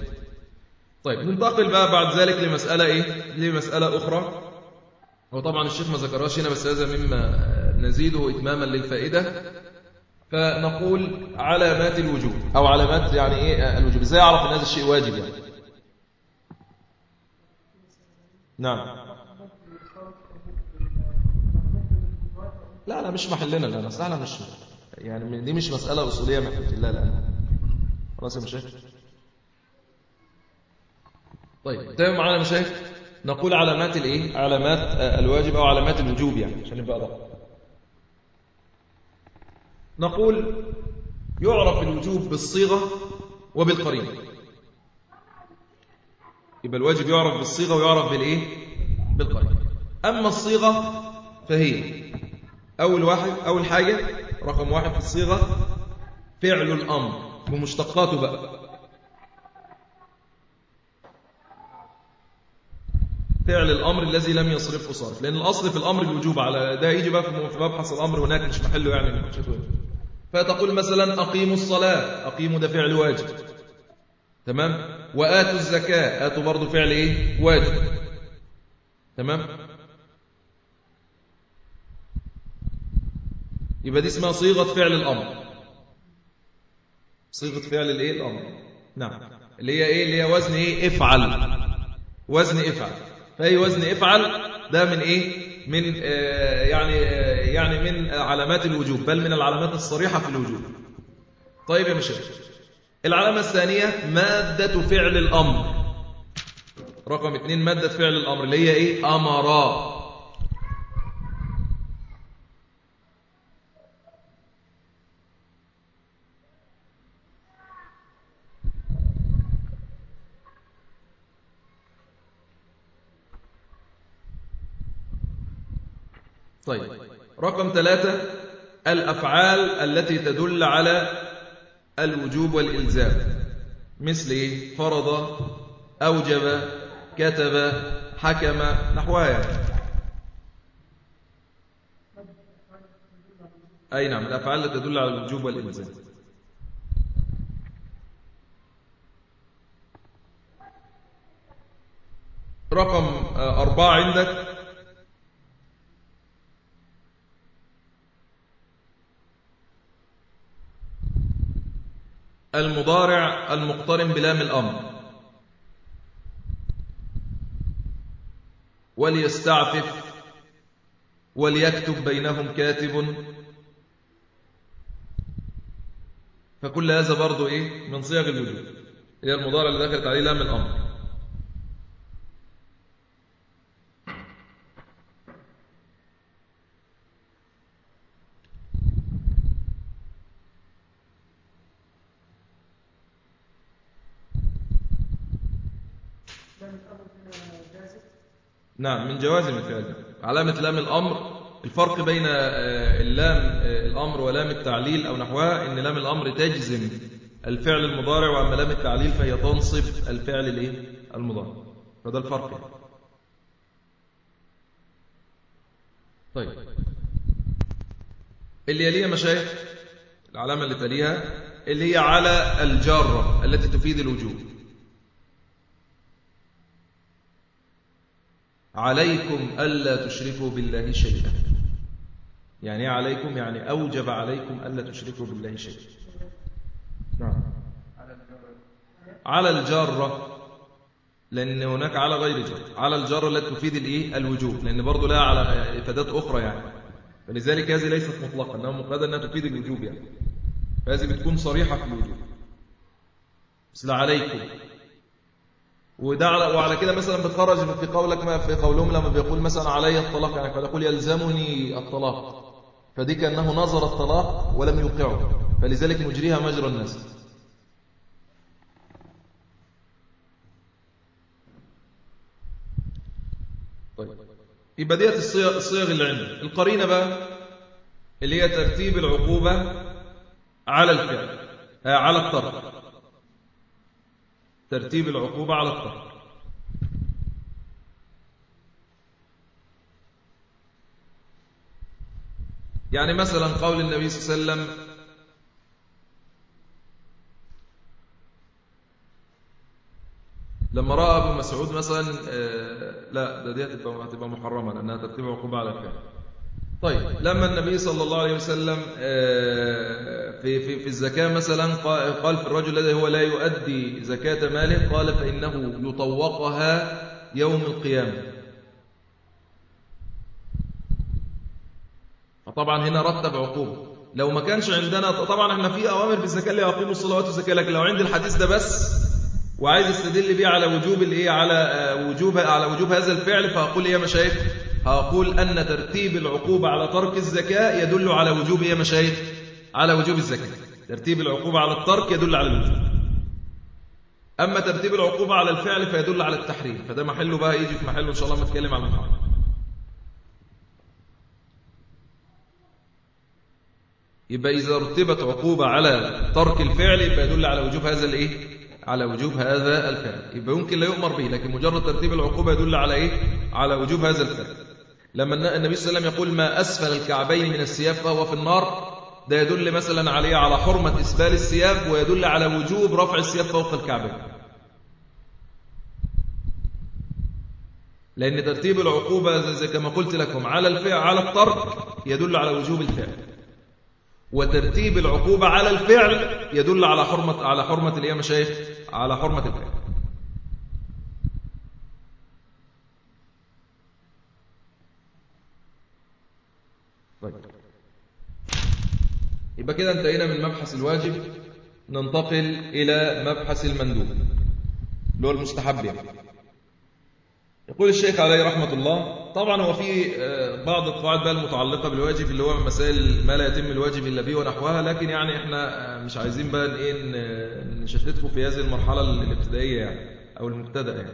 طيب ننتقل بقى بعد ذلك لمسألة إيه؟ لمسألة أخرى. وطبعا الشيخ ما ذكرهاش هنا بس هذا مما نزيده إتماما للفائدة. فنقول علامات الوجوب. أو علامات يعني إيه الوجوب. إزاي أعرف أن هذا الشيء واجب يعني؟ نعم. لا لا مش محلنا لا مسألة مش يعني دي مش مسألة أصولية محل الله الآن خلاص يا مشايخ. طيب تمام معانا مشايخ؟ نقول علامات الإيه؟ علامات الواجب أو علامات الوجوب يعني عشان نبقى دقيق نقول يعرف الوجوب بالصيغة وبالقرينة. يبقى الواجب يعرف بالصيغة ويعرف بالإيه؟ بالقرينة. أما الصيغة فهي أول واحد أول حاجة رقم واحد في الصيغة فعل الأمر بمشتقاته بقى. فعل الأمر الذي لم يصرفه صارف لأن الأصل في الأمر الوجوب على ده يجي بقى في مبحث الأمر هناك مش محله يعني من فتقول مثلا أقيموا الصلاة أقيموا ده فعل واجب. تمام؟ وآتوا الزكاة آتوا برضو فعل إيه؟ واجب. تمام؟ يبقى دي اسمها صيغة فعل الأمر. صيغة فعل الإيه؟ الأمر. نعم. اللي هي إيه؟ اللي هي وزن إيه؟ افعل. وزن افعل. فأي وزن افعل ده من إيه؟ من آه يعني آه يعني من علامات الوجوب بل من العلامات الصريحة في الوجوب. طيب يا مشايخ العلامة الثانية مادة فعل الأمر. رقم اثنين مادة فعل الأمر اللي هي إيه؟ أمرا طيب رقم ثلاثة الأفعال التي تدل على الوجوب والإلزام. مثل إيه؟ فرض أوجب كتب حكم نحوها. أي نعم الأفعال التي تدل على الوجوب والإلزام. رقم أربعة عندك. المضارع المقترن بلام الأمر. وليستعفف وليكتب بينهم كاتب. فكل هذا برضو إيه؟ من صيغ الوجود. هي المضارع اللي دخلت عليه لام الأمر. نعم من جوازم الفعل علامة لام الأمر الفرق بين آه، اللام آه، الأمر ولام التعليل أو نحوها إن لام الأمر تجزم الفعل المضارع وأما لام التعليل فهي تنصب الفعل الإيه؟ المضارع. فده الفرق طيب. اللي يليها مشايخ العلامة اللي تليها اللي هي على الجارة التي تفيد الوجوب عليكم ألا تشركوا بالله شيئا. يعني إيه عليكم؟ يعني أوجب عليكم ألا تشركوا بالله شيئا. نعم. على الجارة لأن هناك على غير جار على الجارة التي تفيد الإيه؟ الوجوب. لأن برضه لها على إفادات أخرى يعني. فلذلك هذه ليست مطلقة إنها مقيدة أنها تفيد الوجوب يعني. فهذه بتكون صريحة في الوجوب. مثل عليكم. وده على وعلى كده مثلا بتخرج في قولك ما في قولهم لما بيقول مثلا علي الطلاق يعني فيقول يلزمني الطلاق. فدي كأنه نظر الطلاق ولم يوقعه. فلذلك نجريها مجرى الناس. طيب. يبقى ديت الصيغ, اللي عندنا القرينة بقى اللي هي ترتيب العقوبة على الفعل آه، على الطرف. ترتيب العقوبة على الطهر. يعني مثلا قول النبي صلى الله عليه وسلم لما رأى أبو مسعود مثلا آه، لا ده دي هتبقى محرمة لأنها ترتيب عقوبة على الفعل. طيب لما النبي صلى الله عليه وسلم آه، في في في الزكاة مثلا قال في الرجل الذي هو لا يؤدي زكاة ماله قال فإنه يطوقها يوم القيامة. فطبعا هنا رتب عقوبة. لو ما كانش عندنا طبعا إحنا في أوامر في الزكاة اللي يقيموا الصلوات والزكاة لكن لو عندي الحديث ده بس وعايز أستدل بيه على وجوب الإيه على آه، وجوب على وجوب هذا الفعل فأقول يا مشايخ؟ هقول أن ترتيب العقوبة على ترك الزكاة يدل على وجوب يا مشايخ على وجوب الزكاة. ترتيب العقوبة على الترك يدل على الوجوب. أما ترتيب العقوبة على الفعل فيدل على التحريم. فده محله بقى يجي في محله إن شاء الله ما نتكلم عن المحرم. يبقى إذا رتبت عقوبة على ترك الفعل يبقى يدل على وجوب هذا الإيه؟ على وجوب هذا الفعل. يبقى يمكن لا يؤمر به لكن مجرد ترتيب العقوبة يدل على إيه؟ على وجوب هذا الفعل. لما النبي صلى الله عليه وسلم يقول ما أسفل الكعبين من الثياب فهو في النار ده يدل مثلا عليه على حرمة إسبال الثياب ويدل على وجوب رفع الثياب فوق الكعبين. لأن ترتيب العقوبة زي كما قلت لكم على الفعل على الترك يدل على وجوب الفعل. وترتيب العقوبة على الفعل يدل على حرمة على حرمة الايه يا مشايخ على حرمة الفعل طيب يبقى كده انتهينا من مبحث الواجب. ننتقل إلى مبحث المندوب. اللي هو المستحب يعني. يقول الشيخ عليه رحمة الله طبعا هو في آه، بعض القواعد بقى المتعلقة بالواجب اللي هو مسائل ما لا يتم الواجب إلا به ونحوها لكن يعني إحنا آه، مش عايزين بقى إيه نشتتكم في هذه المرحلة الابتدائية يعني أو المبتدأ يعني.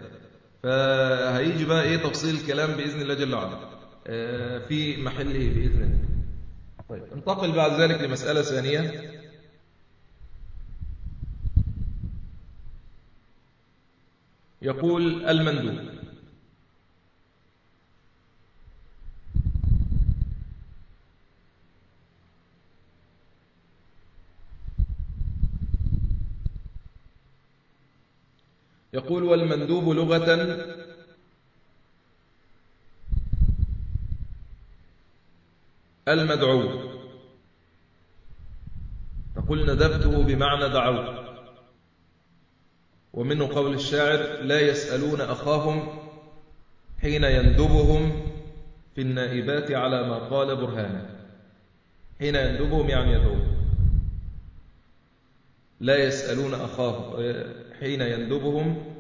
فهيجي بقى إيه تفصيل الكلام بإذن الله جل وعلا. آه، في محله بإذن الله. طيب انتقل بعد ذلك لمسألة ثانية. يقول المندوب. يقول والمندوب لغة المدعو. فقل ندبته بمعنى دعوت ومنه قول الشاعر لا يسألون أخاهم حين يندبهم في النائبات على ما قال برهانا. حين يندبهم يعني يدعوهم لا يسألون أخاهم حين يندبهم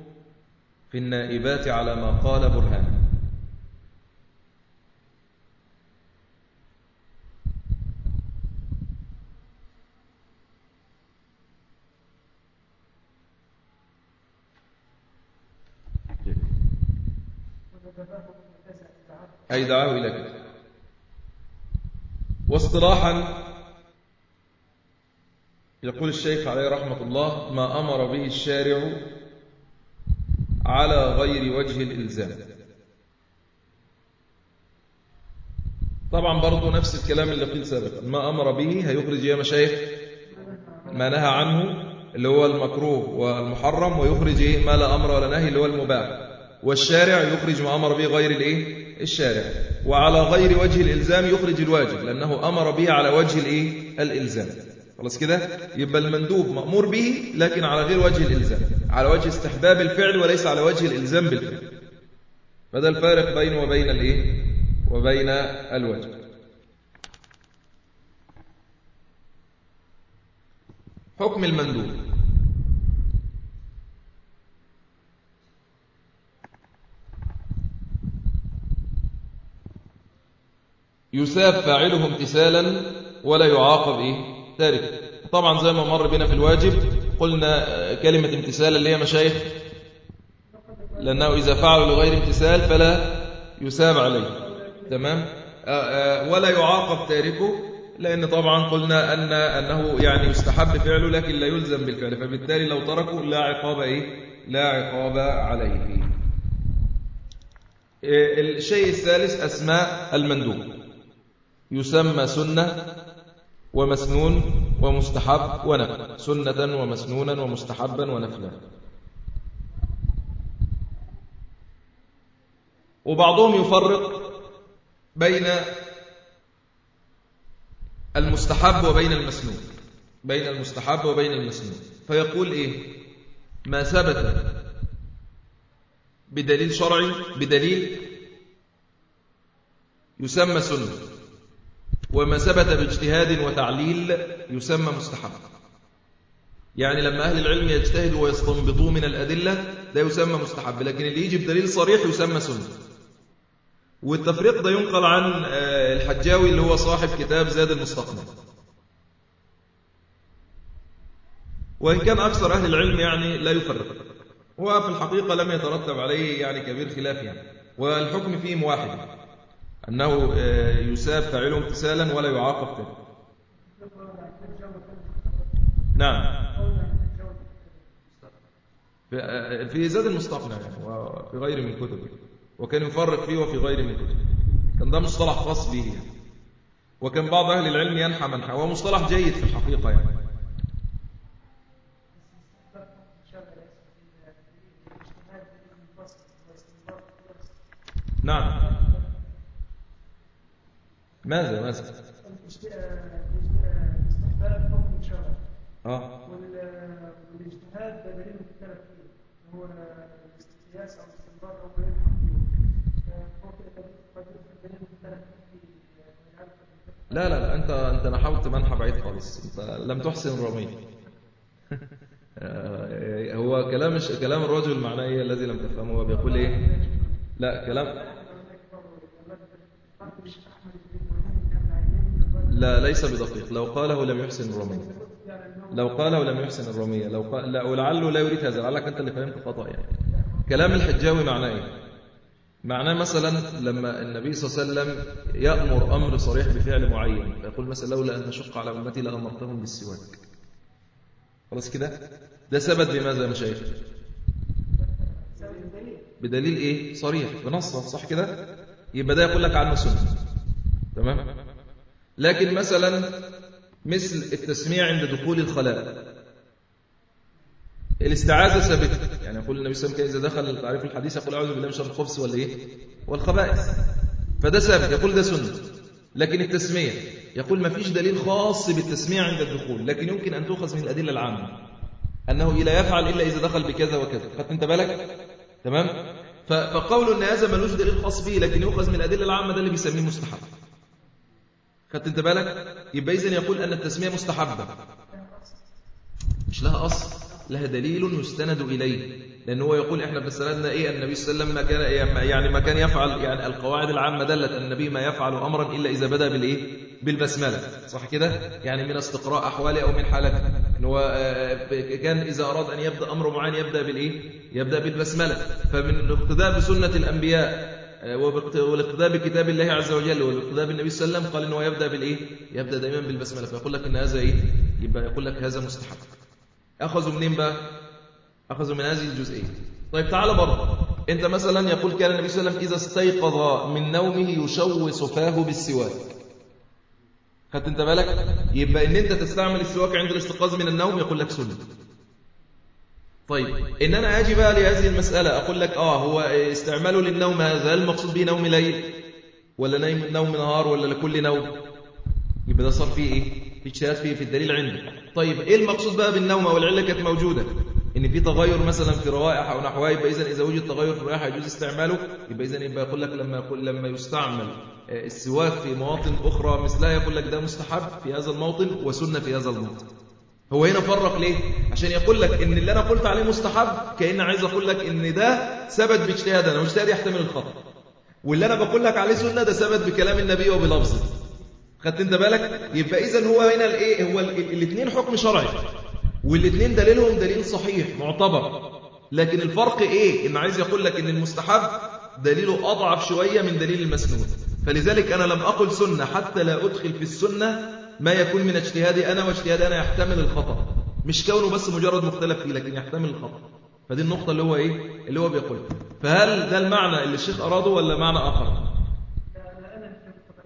في النائبات على ما قال برهان أي دعاه إلى كده واصطلاحا يقول الشيخ عليه رحمة الله ما أمر به الشارع على غير وجه الإلزام. طبعا برضو نفس الكلام اللي قيل سابقا. ما أمر به هيخرج يا مشايخ ما نهى عنه اللي هو المكروه والمحرم ويخرج ما لا أمر ولا نهي اللي هو المباح. والشارع يخرج ما أمر به غير الإيه؟ الشارع. وعلى غير وجه الإلزام يخرج الواجب لأنه أمر به على وجه الإيه؟ الإلزام. خلاص كده؟ يبقى المندوب مأمور به لكن على غير وجه الإلزام. على وجه استحباب الفعل وليس على وجه الإلزام بالفعل. فده الفارق بينه وبين الإيه؟ وبين الوجه. حكم المندوب. يساب فاعله امتثالا ولا يعاقب إيه؟ تارك. طبعا زي ما مر بنا في الواجب قلنا كلمة امتثال اللي هي مشايخ. لأنه إذا فعلوا لغير امتثال فلا يساب عليه. تمام؟ آه، آه، ولا يعاقب تاركه لأن طبعا قلنا أن أنه يعني يستحب فعله لكن لا يلزم بالفعل. فبالتالي لو تركوا لا عقاب إيه؟ لا عقاب عليه. آه، الشيء الثالث أسماء المندوب. يسمى سنة ومسنون ومستحب ونفل سنة ومسنونا ومستحبا ونفلا. وبعضهم يفرق بين المستحب وبين المسنون. بين المستحب وبين المسنون. فيقول إيه؟ ما ثبت بدليل شرعي بدليل يسمى سنة. وما ثبت باجتهاد وتعليل يسمى مستحب. يعني لما أهل العلم يجتهدوا ويستنبطوا من الأدلة ده يسمى مستحب لكن اللي يجي بدليل صريح يسمى سنة. والتفريق ده ينقل عن آه، الحجاوي اللي هو صاحب كتاب زاد المستقنع. وإن كان أكثر أهل العلم يعني لا يفرق. هو في الحقيقة لم يترتب عليه يعني كبير خلاف يعني. والحكم فيه واحد. أنه آه، يساب فاعله امتثالا ولا يعاقب تاني نعم. في في زاد المستقنع يعني وفي غير من كتبه. وكان يفرق فيه وفي غير من كتبه. كان ده مصطلح خاص به يعني. وكان بعض أهل العلم ينحى منحى. هو مصطلح جيد في الحقيقة يعني. نعم. ماذا؟ ماذا؟ الاستحباب حكم شرعي آه. والاجتهاد دليل مختلف فيه هو الاستقياس أو الاستنباط أو غير لا لا لا أنت أنت نحوت منحى بعيد خالص. أنت لم تحسن الرمي هو كلام كلام الرجل معناه إيه الذي لم تفهمه؟ هو بيقول إيه؟ لا كلام لا ليس بدقيق. لو قاله لم يحسن الرمي. لو قاله لم يحسن الرمية لو قال لا ولعله لا يريد هذا. لعلك أنت اللي فهمت خطأ يعني. كلام الحجاوي معناه إيه؟ معناه مثلا لما النبي صلى الله عليه وسلم يأمر أمر صريح بفعل معين فيقول مثلا لولا أن تشق على أمتي لأمرتهم بالسواك. خلاص كده؟ ده ثبت بماذا يا مشايخ؟ بدليل إيه؟ صريح. بنص صح كده؟ يبقى ده يقول لك عنه سنة. تمام؟ لكن مثلا مثل التسميع عند دخول الخلاء. الاستعاذة ثابتة. يعني يقول النبي صلى الله عليه وسلم إذا دخل تعريف الحديث يقول أعوذ بالله من شر الخبث ولا إيه والخبائث. فده ثابت. يقول ده سنة. لكن التسمية يقول ما فيش دليل خاص بالتسمية عند الدخول. لكن يمكن أن تؤخذ من الأدلة العامة. أنه لا يفعل إلا إذا دخل بكذا وكذا. خدت أنت بالك؟ تمام؟ فقول أن هذا ملوش دليل خاص به لكن يؤخذ من الأدلة العامة ده اللي بيسميه مستحب. خدت انت بالك؟ يبقى إذن يقول أن التسمية مستحبة. مش لها أصل لها دليل يستند إليه. لأن هو يقول إحنا بسندنا إيه؟ النبي صلى الله عليه وسلم ما كان يعني ما كان يفعل يعني القواعد العامة دلت النبي ما يفعل أمرا إلا إذا بدأ بالإيه؟ بالبسملة. صح كده؟ يعني من استقراء أحواله أو من حالته إن هو آه، كان إذا أراد أن يبدأ أمر معين يبدأ بالإيه؟ يبدأ بالبسملة. فمن الاقتداء بسنة الأنبياء والاقتداء بكتاب الله عز وجل والاقتداء بالنبي صلى الله عليه وسلم. قال إنه يبدأ بالإيه؟ يبدأ دائما بالبسملة. فيقول لك إن هذا إيه؟ يبقى يقول لك هذا مستحب. أخذوا منين بقى؟ أخذوا من هذه الجزئية. طيب تعال برضه أنت مثلا يقول كان النبي صلى الله عليه وسلم إذا استيقظ من نومه يشوص فاه بالسواك. خدت أنت بالك؟ يبقى إن أنت تستعمل السواك عند الاستيقاظ من النوم يقول لك سنة. طيب ان أنا أجي بقى لهذه المسألة. أقول لك آه هو استعماله للنوم هذا المقصود به نوم ليل ولا نوم نوم نهار ولا لكل نوم؟ يبقى ده صار فيه في اجتهاد فيه في الدليل عندي طيب إيه المقصود بقى بالنوم؟ أو العلة كانت موجودة. إن في تغير مثلا في روائح أو نحوها يبقى اذا إذا وجد تغير في الروائح يجوز استعماله يبقى اذا يبقى يقول لك لما يقول لما يستعمل آه، السواك في مواطن أخرى مثلها يقول لك ده مستحب في هذا الموطن وسنة في هذا الموطن. هو هنا فرق ليه؟ عشان يقول لك إن اللي أنا قلت عليه مستحب كان عايز أقول لك إن ده ثبت باجتهاد أنا واجتهاد يحتمل الخطأ. واللي أنا بقول لك عليه سنة ده ثبت بكلام النبي وبلفظه خدت أنت بالك؟ يبقى اذا هو هنا الإيه؟ هو الاثنين حكم شرعي. والاثنين دليلهم دليل صحيح معتبر. لكن الفرق إيه؟ إن عايز يقول لك إن المستحب دليله أضعف شوية من دليل المسنون. فلذلك أنا لم أقل سنة حتى لا أدخل في السنة ما يكون من اجتهادي أنا واجتهادي أنا يحتمل الخطأ. مش كونه بس مجرد مختلف فيه لكن يحتمل الخطأ. فدي النقطة اللي هو إيه؟ اللي هو بيقول. فهل ده المعنى اللي الشيخ اراده ولا معنى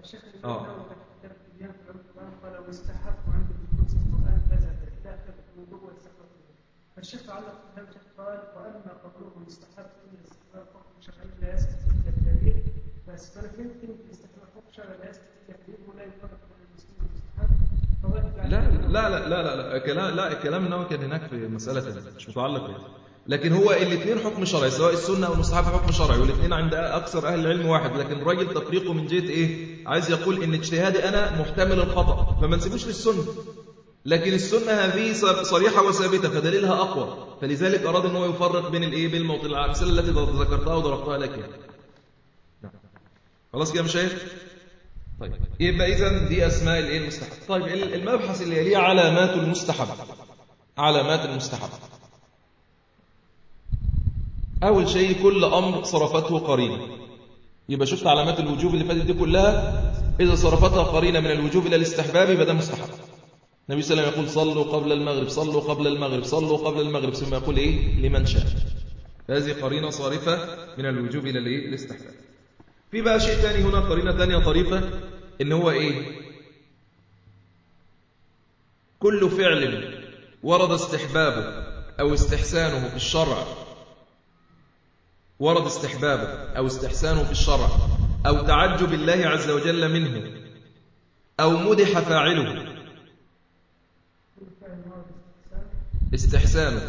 الشيخ آه. فالشيخ تعلق بهذا قال واما قوله يستحب ان الاستحباب حكم شرعي لا بس فانا فهمت ان الاستحباب حكم شرعي لا يثبت الا بدليل ولا والمستحب لا لا لا لا لا لا كلام لا الكلام انه كان هناك في مسألة ثانية مش متعلق بها لكن هو الاثنين حكم شرعي سواء السنة أو المستحب حكم شرعي والاثنين عند أكثر أهل العلم واحد. لكن الراجل تطبيقه من جهة إيه؟ عايز يقول إن اجتهادي أنا محتمل الخطأ فما نسيبوش للسنة. لكن السنة هذه صريحة وثابتة فدليلها أقوى. فلذلك أراد أنه يفرق بين الإيه؟ بين الموطن الأمثلة التي ذكرتها وضربتها لك يعني. نعم. خلاص كده مشايخ؟ طيب. يبقى إذا دي أسماء الإيه المستحب؟ طيب المبحث اللي يليه علامات المستحب؟ علامات المستحب. أول شيء كل أمر صرفته قرينة. يبقى شفت علامات الوجوب اللي فاتت دي كلها؟ إذا صرفتها قرينة من الوجوب إلى الاستحباب يبقى ده مستحب. النبي صلى الله عليه وسلم يقول صلوا قبل المغرب صلوا قبل المغرب صلوا قبل المغرب ثم يقول إيه؟ لمن شاء. هذه قرينة صارفة من الوجوب إلى الاستحباب. في بقى شيء ثاني هنا قرينة ثانية طريفة إن هو إيه؟ كل فعل ورد استحبابه أو استحسانه في الشرع. ورد استحبابه أو استحسانه في الشرع. أو تعجب الله عز وجل منه. أو مدح فاعله. استحسانه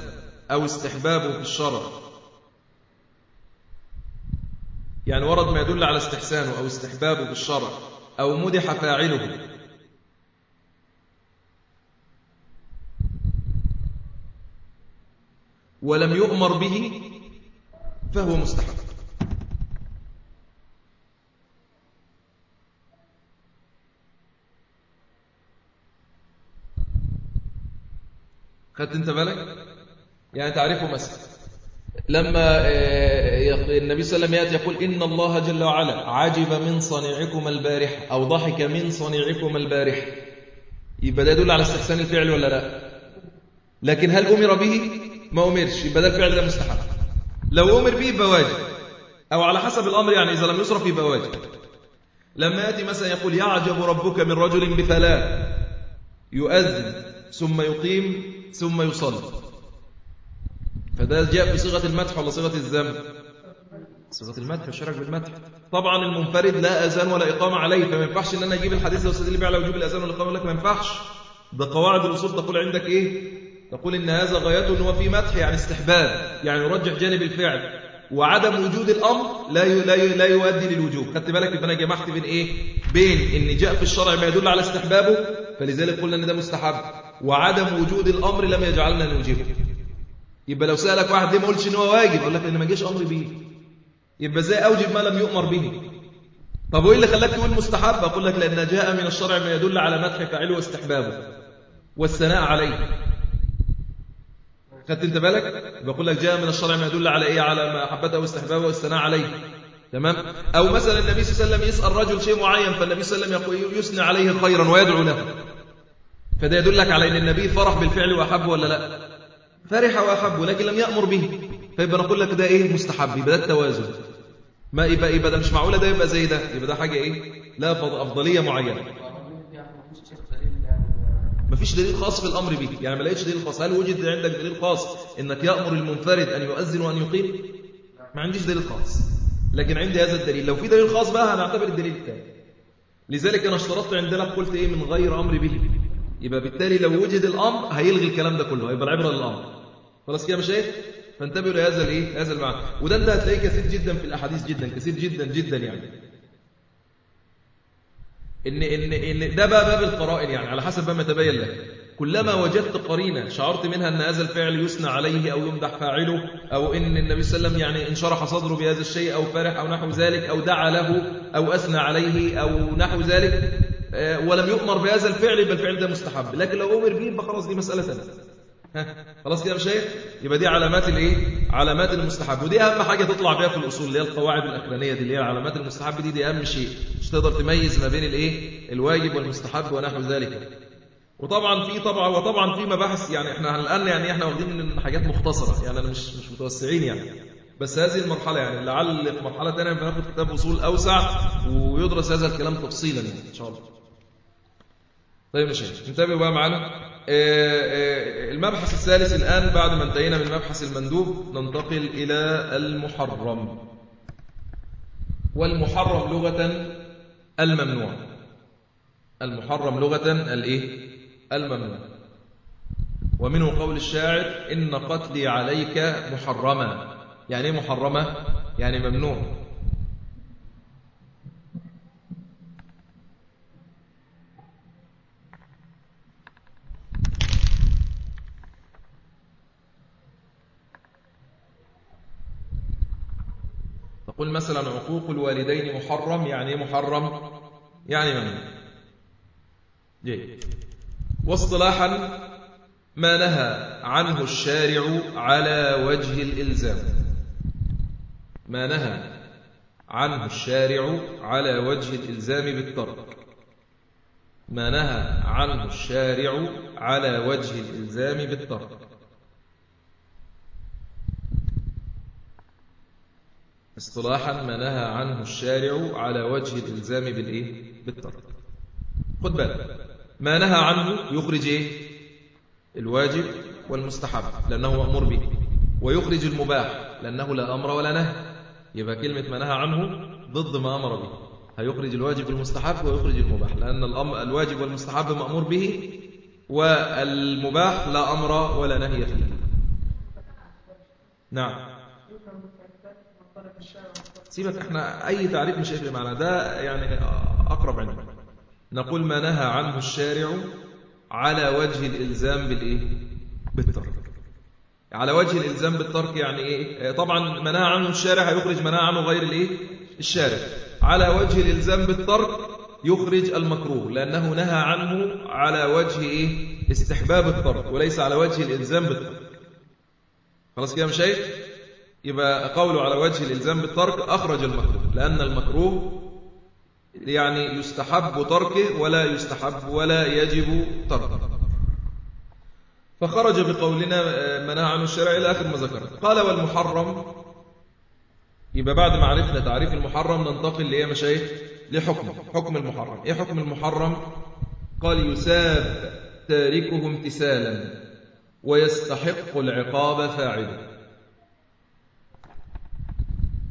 أو استحبابه في الشرع. يعني ورد ما يدل على استحسانه أو استحبابه في الشرع أو مدح فاعله. ولم يؤمر به فهو مستحب. خدت انت بالك؟ يعني تعرفه مثلا. لما آه، النبي صلى الله عليه وسلم يأتي يقول إن الله جل وعلا عجب من صنيعكم البارحة أو ضحك من صنيعكم البارحة يبقى ده يدل على استحسان الفعل ولا لا؟ لكن هل أمر به؟ ما أمرش. يبقى ده الفعل ده مستحب. لو أمر به يبقى واجب. أو على حسب الأمر يعني إذا لم يصرف يبقى واجب. لما يأتي مثلا يقول يعجب ربك من رجل بثلاث يؤذن ثم يقيم ثم يصلي. فده جاء بصيغة المدح ولا صيغة الذم؟ صيغة المدح الشرك بالمدح. طبعا المنفرد لا أذان ولا إقامة عليه فما ينفعش إن أنا أجيب الحديث ده واستدل بيه على وجوب الأذان والإقامة لك ما ينفعش. ده قواعد الأصول تقول عندك إيه؟ تقول إن هذا غايته أنه في مدح يعني استحباب يعني يرجح جانب الفعل. وعدم وجود الأمر لا لا لا يؤدي للوجوب. خدت بالك يبقى أنا جمعت بين إيه؟ بين إن جاء في الشرع ما يدل على استحبابه فلذلك قلنا إن ده مستحب. وعدم وجود الأمر لم يجعلنا نوجبه. يبقى لو سألك واحد ليه ما قلتش إن هو واجب أقول لك لأن ما جاش أمر به يبقى إزاي أوجب ما لم يؤمر به. طب وإيه اللي خلاك تقول مستحب أقول لك لأن جاء من الشرع ما يدل على مدح فاعله واستحبابه والثناء عليه. خدت أنت بالك؟ بقول لك جاء من الشرع ما يدل على إيه؟ على محبته واستحبابه والثناء عليه. تمام؟ أو مثلا النبي صلى الله عليه وسلم يسأل رجل شيء معين فالنبي صلى الله عليه وسلم يثني عليه خيرا ويدعو له. فده يدلك على إن النبي فرح بالفعل وأحبه ولا لا. فرح وأحبه لكن لم يأمر به. فيبقى نقول لك ده إيه؟ مستحب يبقى ده التوازن. ما يبقى يبقى ده مش معقولة ده يبقى زي ده. يبقى ده حاجة إيه؟ لا أفضلية معينة. ما فيش دليل خاص في الأمر به يعني ما لقيتش دليل خاص. هل وجد عندك دليل خاص إنك يأمر المنفرد أن يؤذن وأن يقيم؟ ما عنديش دليل خاص. لكن عندي هذا الدليل. لو في دليل خاص بقى هنعتبر الدليل الثاني لذلك أنا اشترطت عندنا قلت إيه من غير أمر به. يبقى بالتالي لو وجد الأمر هيلغي الكلام ده كله. هيبقى العبرة للأمر. خلاص كده مش إيه فانتبهوا لهذا الإيه؟ هذا المعنى. وده انت هتلاقيه كثير جدا في الأحاديث جدا كثير جدا جدا يعني. إن, إن, إن ده بقى باب القرائن يعني على حسب ما تبين لك. كلما وجدت قرينة شعرت منها أن هذا الفعل يثنى عليه أو يمدح فاعله أو إن النبي صلى الله عليه وسلم يعني انشرح صدره بهذا الشيء أو فرح أو نحو ذلك أو دعا له أو أثنى عليه أو نحو ذلك آه، ولم يؤمر بهذا الفعل يبقى الفعل ده مستحب. لكن لو أمر به يبقى خلاص دي مسألة ثانية خلاص كده يا شيخ؟ يبقى دي علامات الإيه؟ علامات المستحب. ودي أهم حاجة تطلع بيها في الأصول اللي هي القواعد الاخرانيه دي اللي هي علامات المستحب دي دي أهم شيء. مش تقدر تميز ما بين الإيه؟ الواجب والمستحب ونحو ذلك. وطبعا في طبعا وطبعا في مباحث يعني إحنا الآن يعني إحنا واخدين من حاجات مختصرة يعني أنا مش مش متوسعين يعني. بس هذه المرحلة يعني لعل في مرحلة ثانية بناخد كتاب أصول أوسع ويدرس هذا الكلام تفصيلا يعني إن شاء الله. طيب يا شيخ انتبهوا بقى معانا. المبحث الثالث الآن بعد ما انتهينا من مبحث المندوب ننتقل إلى المحرم. والمحرم لغة الممنوع. المحرم لغة الإيه؟ الممنوع. ومنه قول الشاعر إن قتلي عليك محرما. يعني إيه محرمة؟ يعني ممنوع. قل مثلا عقوق الوالدين محرم يعني محرم؟ يعني جيد واصطلاحا ما نهى عنه الشارع على وجه الإلزام. ما نهى عنه الشارع على وجه الإلزام بالترك. ما نهى عنه الشارع على وجه الإلزام بالترك. اصطلاحا ما نهى عنه الشارع على وجه الإلزام بالإيه؟ بالترك. خد بالك ما نهى عنه يخرج إيه؟ الواجب والمستحب لأنه مأمور به. ويخرج المباح لأنه لا أمر ولا نهي. يبقى كلمة ما نهى عنه ضد ما أمر به. هيخرج الواجب والمستحب ويخرج المباح لأن الواجب والمستحب مأمور به والمباح لا أمر ولا نهي فيه. نعم. سيبك إحنا أي تعريف مش هيفرق معنا ده يعني أقرب عندنا نقول ما نهى عنه الشارع على وجه الإلزام بالإيه؟ بالترك على وجه الإلزام بالترك يعني إيه؟ طبعا ما نهى عنه الشارع هيخرج ما نهى عنه غير الإيه؟ الشارع على وجه الإلزام بالترك يخرج المكروه لأنه نهى عنه على وجه إيه؟ استحباب الترك وليس على وجه الإلزام بالترك خلاص كده مش يبقى قوله على وجه الإلزام بالترك أخرج المكروه لأن المكروه يعني يستحب تركه ولا يستحب ولا يجب تركه. فخرج بقولنا منع عنه الشرع إلى آخر ما ذكر. قال والمحرم يبقى بعد ما عرفنا تعريف المحرم ننتقل لإيه مشايخ؟ لحكم حكم المحرم. إيه حكم المحرم؟ قال يساب تاركه امتثالا ويستحق العقاب فاعله.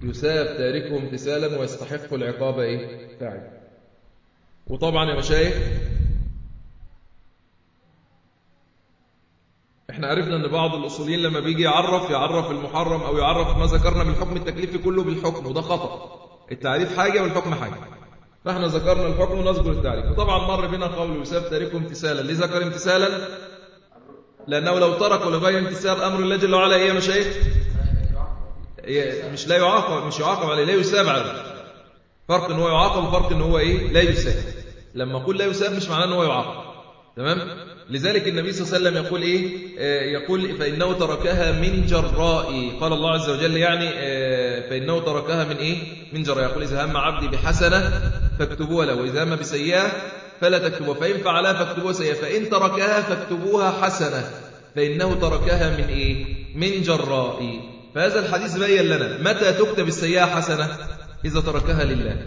يساب تاركه امتثالا ويستحق العقاب إيه؟ فاعل. وطبعا يا مشايخ إحنا عرفنا إن بعض الأصوليين لما بيجي يعرف يعرف المحرم أو يعرف ما ذكرنا من الحكم التكليفي كله بالحكم وده خطأ. التعريف حاجة والحكم حاجة. فإحنا ذكرنا الحكم ونذكر التعريف. وطبعا مر بنا قول يساب تاركه امتثالا. ليه ذكر امتثالا؟ لأنه لو تركوا لغير امتثال أمر الله جل وعلا إيه يا مشايخ. مش لا يعاقب مش يعاقب عليه لا يساب عليه. فرق إن هو يعاقب وفرق إن هو إيه؟ لا يساب. لما أقول لا يساب مش معناه إن هو يعاقب. تمام؟ لذلك النبي صلى الله عليه وسلم يقول إيه؟ آه يقول فإنه تركها من جراء. قال الله عز وجل يعني آه فإنه تركها من إيه؟ من جراء. يقول إذا هم عبدي بحسنة فاكتبوها له وإذا هم بسيئة فلا تكتبوها. فإن فعلها فاكتبوها سيئة فإن تركها فاكتبوها حسنة. فإنه تركها من إيه؟ من جراء. فهذا الحديث بين لنا متى تكتب السيئة حسنة؟ إذا تركها لله.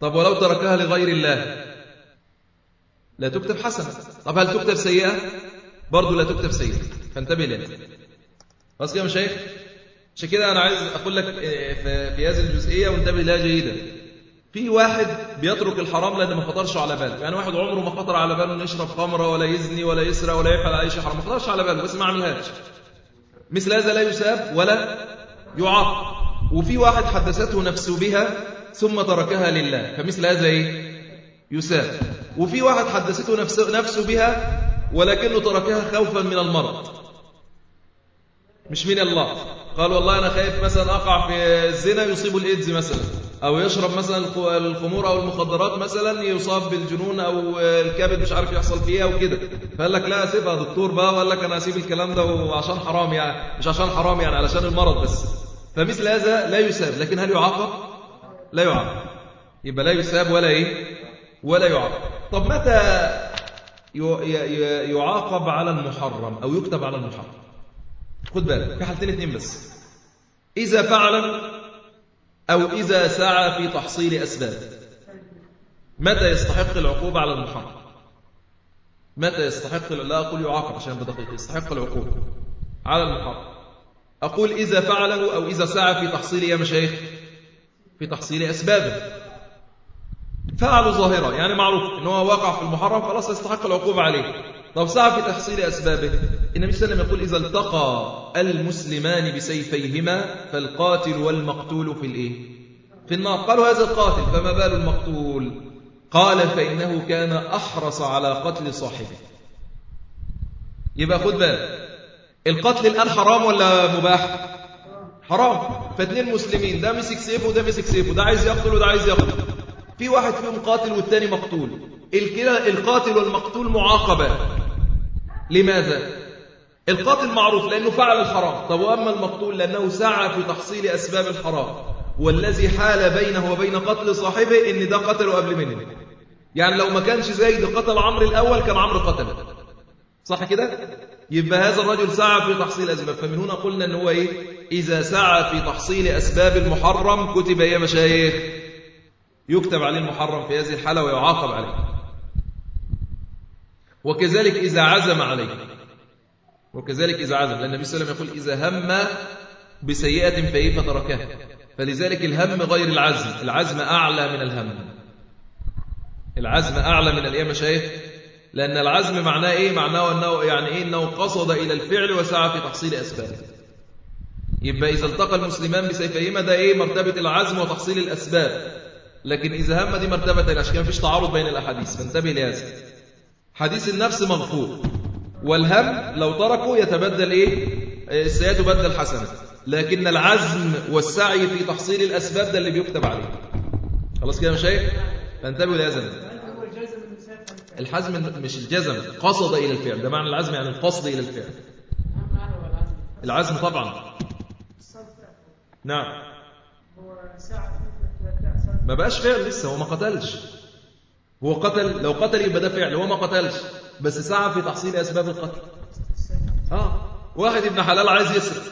طب ولو تركها لغير الله؟ لا تكتب حسنة. طب هل تكتب سيئة؟ برضو لا تكتب سيئة. فانتبه لنا. خلاص كده مشايخ؟ عشان كده أنا عايز أقول لك في هذه الجزئية وانتبه لها جيدا. في واحد بيترك الحرام لأن ما خطرش على باله. يعني واحد عمره ما خطر على باله إنه يشرب خمرة ولا يزني ولا يسرق ولا يفعل أي شيء حرام. ما خطرش على باله بس ما عملهاش. مثل هذا لا يساب ولا يعاقب وفي واحد حدثته نفسه بها ثم تركها لله فمثل هذا إيه؟ يساب. وفي واحد حدثته نفسه, نفسه بها ولكنه تركها خوفا من المرض. مش من الله. قال والله أنا خايف مثلا أقع في الزنا يصيب الإيدز مثلا. أو يشرب مثلا الخمور أو المخدرات مثلا يصاب بالجنون أو الكبد مش عارف يحصل فيه أو كده. فقال لك لا أسيبها دكتور بقى وقال لك أنا أسيب الكلام ده وعشان حرام يعني مش عشان حرام يعني علشان المرض بس. فمثل هذا لا يساب لكن هل يعاقب؟ لا يعاقب. يبقى لا يساب ولا إيه؟ ولا يعاقب. طب متى يعاقب على المحرم أو يكتب على المحرم؟ خد بالك في حالتين اثنين بس. إذا فعل أو إذا سعى في تحصيل أسباب. متى يستحق العقوبة على المحرم؟ متى يستحق لا أقول يعاقب عشان بدقيق يستحق العقوبة على المحرم. أقول إذا فعله أو إذا سعى في تحصيل يا مشايخ في تحصيل أسبابه فعل ظاهرة يعني معروف إن هو وقع في المحرم خلاص يستحق العقوبة عليه. طب سعى في تحصيل أسبابه. النبي صلى الله عليه وسلم يقول إذا التقى المسلمان بسيفيهما فالقاتل والمقتول في الإيه؟ في النار. قالوا هذا القاتل فما بال المقتول؟ قال فإنه كان أحرص على قتل صاحبه. يبقى خد بالك القتل الآن حرام ولا مباح؟ حرام. فاثنين مسلمين ده مسك سيفه وده مسك سيفه ده عايز يقتل وده عايز يقتل. في واحد فيهم قاتل والتاني مقتول. القاتل والمقتول معاقبان لماذا؟ القاتل معروف لأنه فعل الحرام. طب وأما المقتول؟ لأنه سعى في تحصيل أسباب الحرام. والذي حال بينه وبين قتل صاحبه إن ده قتله قبل منه. يعني لو ما كانش زيد قتل عمرو الأول كان عمرو قتله. صح كده؟ يبقى هذا الرجل سعى في تحصيل أسباب. فمن هنا قلنا أنه هو إيه؟ إذا سعى في تحصيل أسباب المحرم كتب يا مشايخ. يكتب عليه المحرم في هذه الحالة ويعاقب عليه. وكذلك إذا عزم عليه وكذلك إذا عزم. لأن النبي صلى الله عليه وسلم يقول إذا هم بسيئة فإيه فتركها فلذلك الهم غير العزم. العزم أعلى من الهم. العزم أعلى من الإيه مشايخ لأن العزم معناه إيه؟ معناه أنه يعني إيه؟ أنه قصد إلى الفعل وسعى في تحصيل أسبابه يبقى إذا التقى المسلمان بسيفيهما ده إيه؟ مرتبة العزم وتحصيل الأسباب. لكن إذا هم دي مرتبة كده مفيش تعارض بين الأحاديث. فانتبه لهذا. حديث النفس مغفور والهم لو تركوا يتبدل إيه؟ السيئة تبدل حسنة لكن العزم والسعي في تحصيل الأسباب ده اللي بيكتب عليه. خلاص كده يا مشايخ فانتبهوا لهذا. الحزم مش الجزم قصد إلى الفعل. ده معنى العزم يعني القصد إلى الفعل. العزم طبعا. نعم. ما بقاش فعل لسه هو ما قتلش. هو قتل لو قتل يبقى ده فعل هو ما قتلش. بس سعى في تحصيل أسباب القتل. آه. واحد ابن حلال عايز يسرق.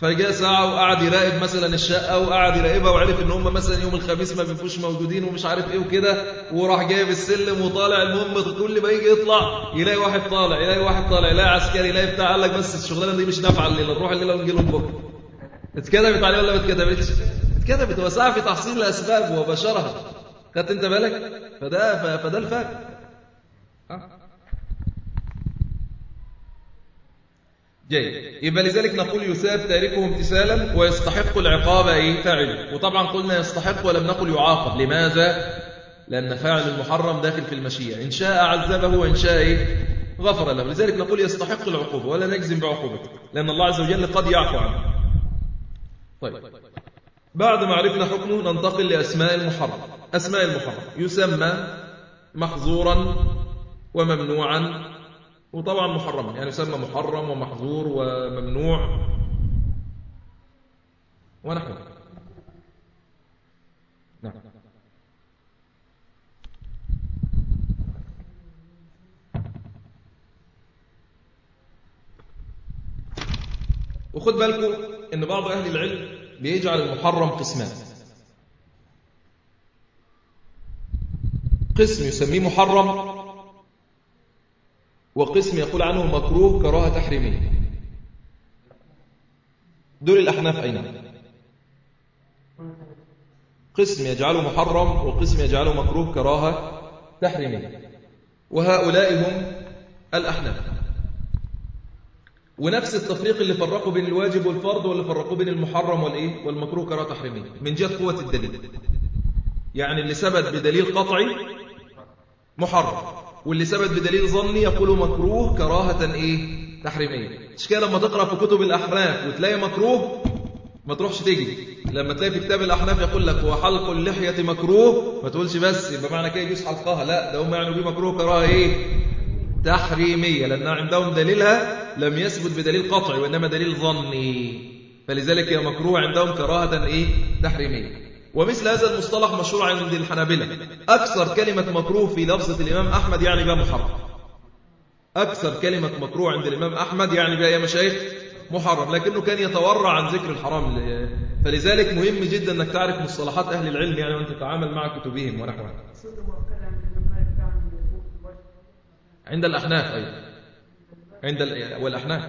فجاء ساعة وقعد يراقب مثلا الشقة وقعد يراقبها وعرف إن هم مثلا يوم الخميس ما بيبقوش موجودين ومش عارف إيه وكده وراح جايب السلم وطالع. المهم كل ما يجي يطلع يلاقي واحد طالع يلاقي واحد طالع يلاقي عسكري يلاقي بتاع قال لك بس الشغلانة دي مش نافعة الليلة نروح الليلة ونجي لهم بكرة. اتكتبت عليه ولا ما اتكتبتش؟ اتكتبت هو سعى في تحصيل الاسباب وبشرها. خدت انت بالك؟ فده فده الفرق. جيد. يبقى لذلك نقول يثاب تاركه امتثالا ويستحق العقاب إيه؟ فاعله. وطبعا قلنا يستحق ولم نقل يعاقب. لماذا؟ لأن فاعل المحرم داخل في المشيئة. إن شاء عذبه وإن شاء إيه؟ غفر له. لذلك نقول يستحق العقوبة ولا نجزم بعقوبته لأن الله عز وجل قد يعفو عنه. طيب. بعد ما عرفنا حكمه ننتقل لأسماء المحرم. أسماء المحرم. يسمى محظورا وممنوعا وطبعا محرما يعني يسمى محرم ومحظور وممنوع. ونحوه نعم. وخد بالكم إن بعض أهل العلم بيجعل المحرم قسمان. قسم يسميه محرم وقسم يقول عنه مكروه كراهة تحريمية. دول الأحناف أين؟ قسم يجعله محرم وقسم يجعله مكروه كراهة تحريمية. وهؤلاء هم الأحناف. ونفس التفريق اللي فرقوا بين الواجب والفرض واللي فرقوا بين المحرم والإيه؟ والمكروه كراهة تحريمية. من جهة قوة الدليل. يعني اللي ثبت بدليل قطعي محرم. واللي ثبت بدليل ظني يقول مكروه كراهة إيه؟ تحريمية. مش كده لما تقرأ في كتب الأحناف وتلاقي مكروه ما تروحش تجري لما تلاقي في كتاب الأحناف يقول لك وحلق اللحية مكروه ما تقولش بس يبقى معنى كده يجوز حلقها. لا ده هم يعنوا بيه مكروه كراهة إيه؟ تحريمية. لأن عندهم دليلها لم يثبت بدليل قطعي وإنما دليل ظني. فلذلك هي مكروه عندهم كراهة إيه؟ تحريمية. ومثل هذا المصطلح مشهور عند الحنابلة. أكثر كلمة مكروه في لفظة الإمام أحمد يعني بها محرم. أكثر كلمة مكروه عند الإمام أحمد يعني بها يا مشايخ محرم لكنه كان يتورع عن ذكر الحرام. فلذلك مهم جدا أنك تعرف مصطلحات أهل العلم يعني وأنت تتعامل مع كتبهم ونحوها عند الأحناف أيضا. عند ال... والأحناف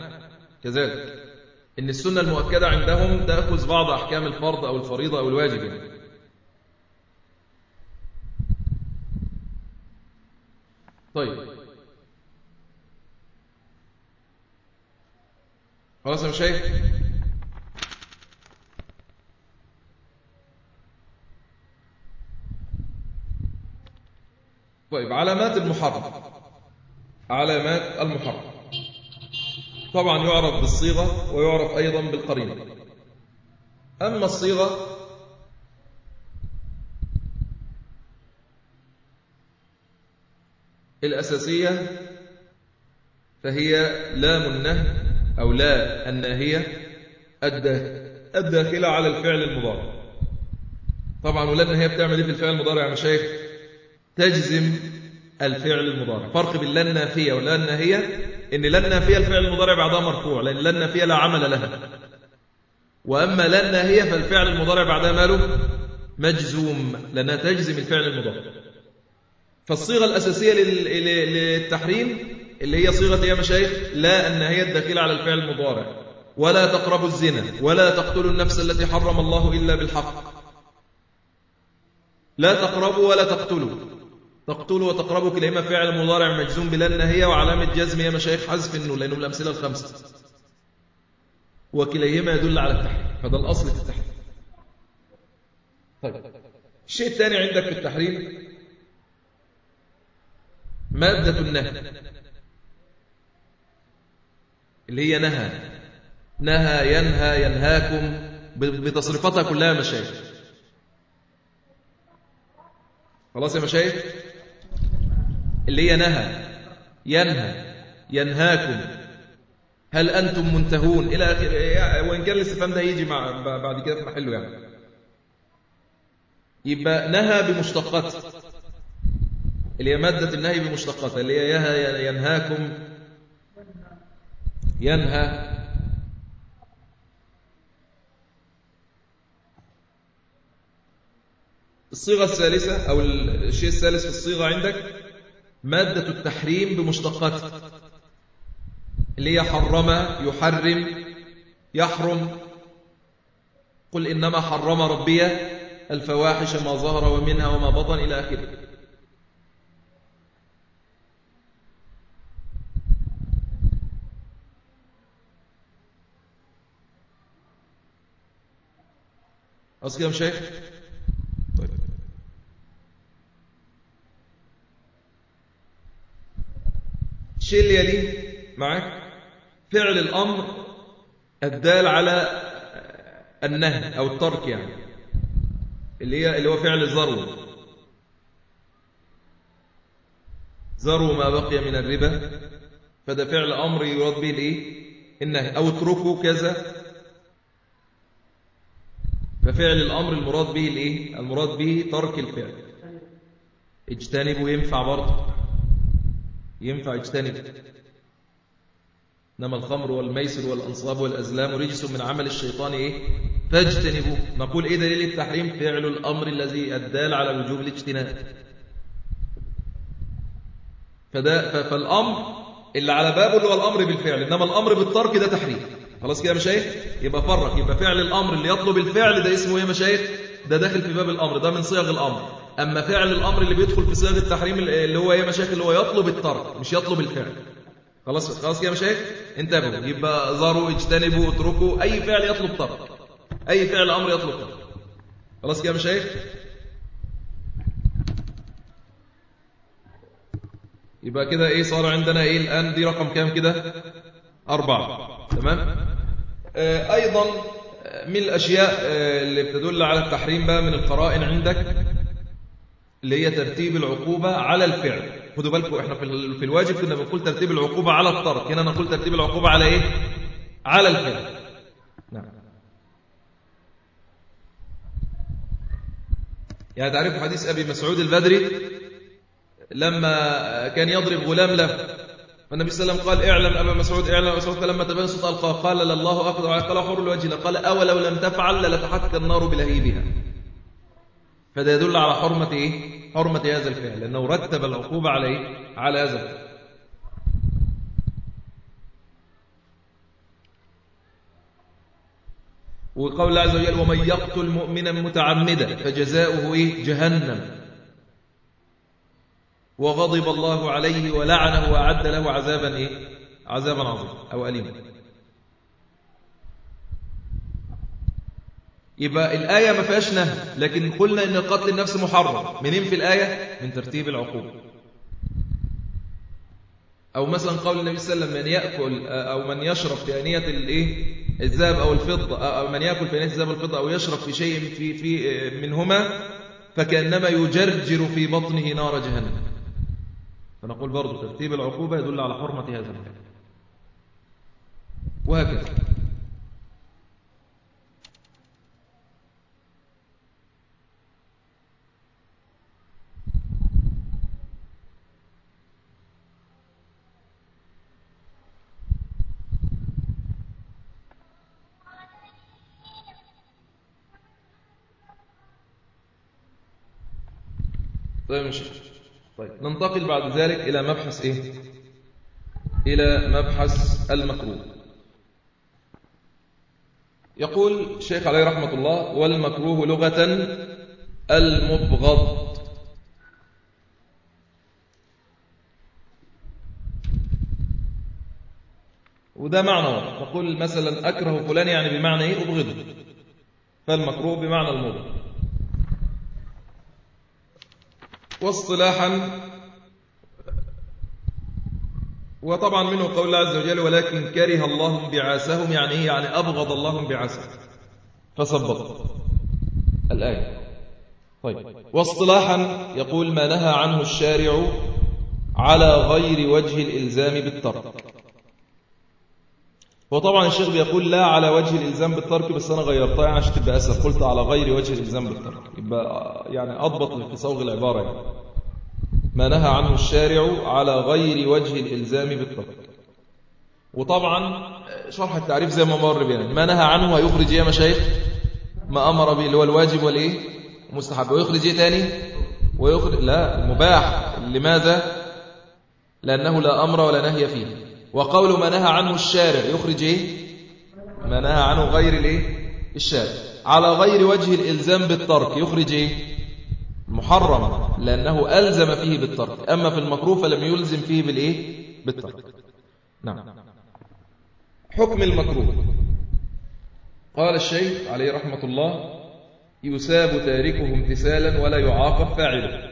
كذلك. إن السنة المؤكدة عندهم تأخذ بعض أحكام الفرض أو الفريضة أو الواجب يعني. طيب. خلاص يا شيخ. طيب علامات المحرم. علامات المحرم. طبعا يعرف بالصيغة ويعرف أيضا بالقرينة. أما الصيغة الأساسية فهي لام النهي أو لا الناهية الداخلة على الفعل المضارع. طبعا ولا النهاية بتعمل إيه في الفعل المضارع يا مشايخ؟ تجزم الفعل المضارع. فرق بين لا النافية ولا الناهية إن لا النافية الفعل المضارع بعدها مرفوع لأن لا النافية لا عمل لها. وأما لا الناهية فالفعل المضارع بعدها ماله؟ مجزوم. لأنها تجزم الفعل المضارع. فالصيغة الأساسية للتحريم اللي هي صيغة يا مشايخ لا الناهية الداخلة على الفعل المضارع. ولا تقربوا الزنا ولا تقتلوا النفس التي حرم الله إلا بالحق. لا تقربوا ولا تقتلوا. تقتلوا وتقربوا كلمة فعل مضارع مجزوم بلا النهية وعلامة جزم يا مشايخ حذف النون لأنه من الأمثلة الخمسة. وكليهما يدل على التحريم. هذا الأصل في التحريم. طيب. الشيء الثاني عندك في التحريم؟ مادة النهي اللي هي نهى. نهى ينهى ينهاكم بتصريفاتها كلها مشايخ. خلاص يا مشايخ؟ اللي هي نهى ينهى ينهاكم. هل أنتم منتهون؟ إلى آخر وإن كان الاستفهام ده يجي مع بعد كده في محله يعني. يبقى نهى بمشتقات. اللي هي مادة النهي بمشتقاتها اللي هي ينهاكم ينهى. الصيغة الثالثة أو الشيء الثالث في الصيغة عندك مادة التحريم بمشتقاتها. اللي هي حرم يحرم يحرم. قل إنما حرم ربي الفواحش ما ظهر ومنها وما بطن إلى آخره. أصل كده مش طيب. الشيء اللي يليه معك فعل الأمر الدال على النهي أو الترك يعني. اللي هي اللي هو فعل ذرو ذروا ما بقي من الربا. فده فعل أمر يراد به الإيه؟ النهي. أو اتركوا كذا ففعل الأمر المراد به الإيه؟ المراد به ترك الفعل. اجتنبوا ينفع برضه. ينفع اجتنب إنما الخمر والميسر والأنصاب والأزلام رجس من عمل الشيطان إيه؟ فاجتنبوا نقول إيه دليل التحريم؟ فعل الأمر الذي الدال على وجوب الاجتناب. فده فالأمر اللي على بابه هو الأمر بالفعل إنما الأمر بالترك ده تحريم. خلاص كده يا مشايخ؟ يبقى فرق يبقى فعل الأمر اللي يطلب الفعل ده اسمه إيه يا مشايخ؟ ده داخل في باب الأمر ده من صيغ الأمر. أما فعل الأمر اللي بيدخل في صيغ التحريم اللي هو إيه يا مشايخ؟ اللي هو يطلب الترك مش يطلب الفعل. خلاص خلاص كده يا مشايخ؟ انتبهوا يبقى ذروا اجتنبوا اتركوا أي فعل يطلب ترك. أي فعل أمر يطلب ترك. خلاص كده يا مشايخ؟ يبقى كده إيه صار عندنا إيه الآن؟ دي رقم كام كده؟ أربعة. تمام؟ آه أيضا من الأشياء آه اللي بتدل على التحريم بقى من القرائن عندك اللي هي ترتيب العقوبة على الفعل. خدوا بالكم إحنا في الواجب كنا بنقول ترتيب العقوبة على الترك. هنا نقول ترتيب العقوبة على إيه؟ على الفعل. نعم. يعني تعرف حديث أبي مسعود البدري؟ لما كان يضرب غلام له. فالنبي صلى الله عليه وسلم قال اعلم أبا مسعود اعلم أبا مسعود فلما تبين صوت ألقاه قال لله أخذ قال حر الوجه قال أولو لم تفعل للتحك النار بلهيبها فده يدل على حرمة إيه؟ حرمة هذا الفعل لأنه رتب العقوبة على إيه؟ على هذا الفعل وقول الله عز وجل ومن يقتل مؤمنا متعمدا فجزاؤه إيه؟ جهنم وغضب الله عليه ولعنه وأعد له عذابا إيه؟ عذابا عظيما أو أليما يبقى الآية ما فيهاش نهي لكن قلنا إن قتل النفس محرم منين في الآية؟ من ترتيب العقوبة أو مثلا قول النبي صلى الله عليه وسلم من يأكل أو من يشرب في أنية الإيه؟ الذهب أو الفضة أو من يأكل في أنية الذهب والفضة أو يشرب في شيء في في منهما فكأنما يجرجر في بطنه نار جهنم فنقول برضو ترتيب العقوبة يدل على حرمة هذا الفعل وهكذا. طيب ماشي طيب ننتقل بعد ذلك إلى مبحث إيه؟ إلى مبحث المكروه. يقول الشيخ عليه رحمة الله والمكروه لغة المبغض. وده معنى واحد نقول مثلا أكره فلان يعني بمعنى إيه؟ أبغضه. فالمكروه بمعنى المبغض. واصطلاحا وطبعا منه قول الله عز وجل ولكن كره الله بعاسهم يعني إيه؟ يعني أبغض الله بعاسهم فسبط الآية. طيب. واصطلاحا يقول ما نهى عنه الشارع على غير وجه الإلزام بالترك. وطبعا الشيخ بيقول لا على وجه الإلزام بالترك بس أنا غيرتها يعني عشان تبقى أسهل. قلت على غير وجه الإلزام بالترك. يبقى يعني أضبط في صوغ العبارة يعني. ما نهى عنه الشارع على غير وجه الإلزام بالترك. وطبعا شرح التعريف زي ما مر بينا ما نهى عنه هيخرج إيه يا مشايخ؟ ما أمر به اللي هو الواجب والإيه؟ مستحب ويخرج إيه تاني؟ ويخرج لا المباح. لماذا؟ لأنه لا أمر ولا نهي فيه. وقول ما نهى عنه الشارع يخرج إيه؟ ما نهى عنه غير الإيه؟ الشارع. على غير وجه الإلزام بالترك يخرج إيه؟ محرم لأنه ألزم فيه بالترك. أما في المكروه فلم يلزم فيه بالإيه؟ بالترك. نعم. حكم المكروه. قال الشيخ عليه رحمة الله يساب تاركه امتثالا ولا يعاقب فاعله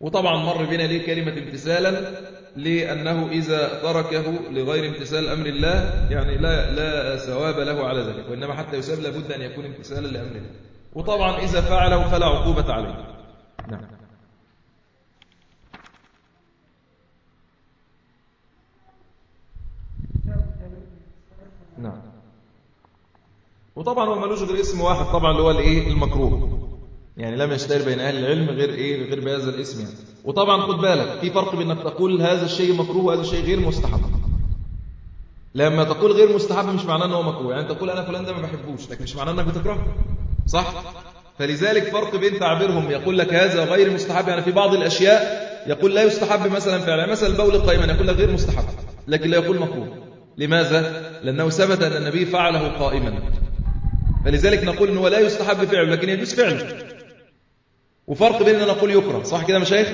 وطبعا مر بنا ليه كلمة امتثالا؟ لأنه إذا تركه لغير امتثال أمر الله يعني لا, لا ثواب له على ذلك وإنما حتى يساب لابد أن يكون امتثالا لأمر الله. وطبعا إذا فعله فلا عقوبة عليه. نعم. نعم. وطبعا هو ملوش غير اسم واحد طبعا اللي هو الإيه؟ المكروه. يعني لم يشتهر بين أهل العلم غير إيه؟ غير بهذا الاسم يعني. وطبعا خد بالك في فرق بين إنك تقول هذا الشيء مكروه وهذا الشيء غير مستحب. لما تقول غير مستحب مش معناه إن هو مكروه. يعني تقول أنا فلان ده ما بحبوش لكن مش معناه إنك بتكرهه. صح؟ فلذلك فرق بين تعبيرهم. يقول لك هذا غير مستحب. يعني في بعض الأشياء يقول لا يستحب مثلا فعلا. مثلا البول قائما يقول لك غير مستحب لكن لا يقول مكروه. لماذا؟ لأنه ثبت أن النبي فعله قائما. فلذلك نقول إنه لا يستحب فعله لكن يجوز فعله. وفرق بين إن نقول يكره. صح كده يا مشايخ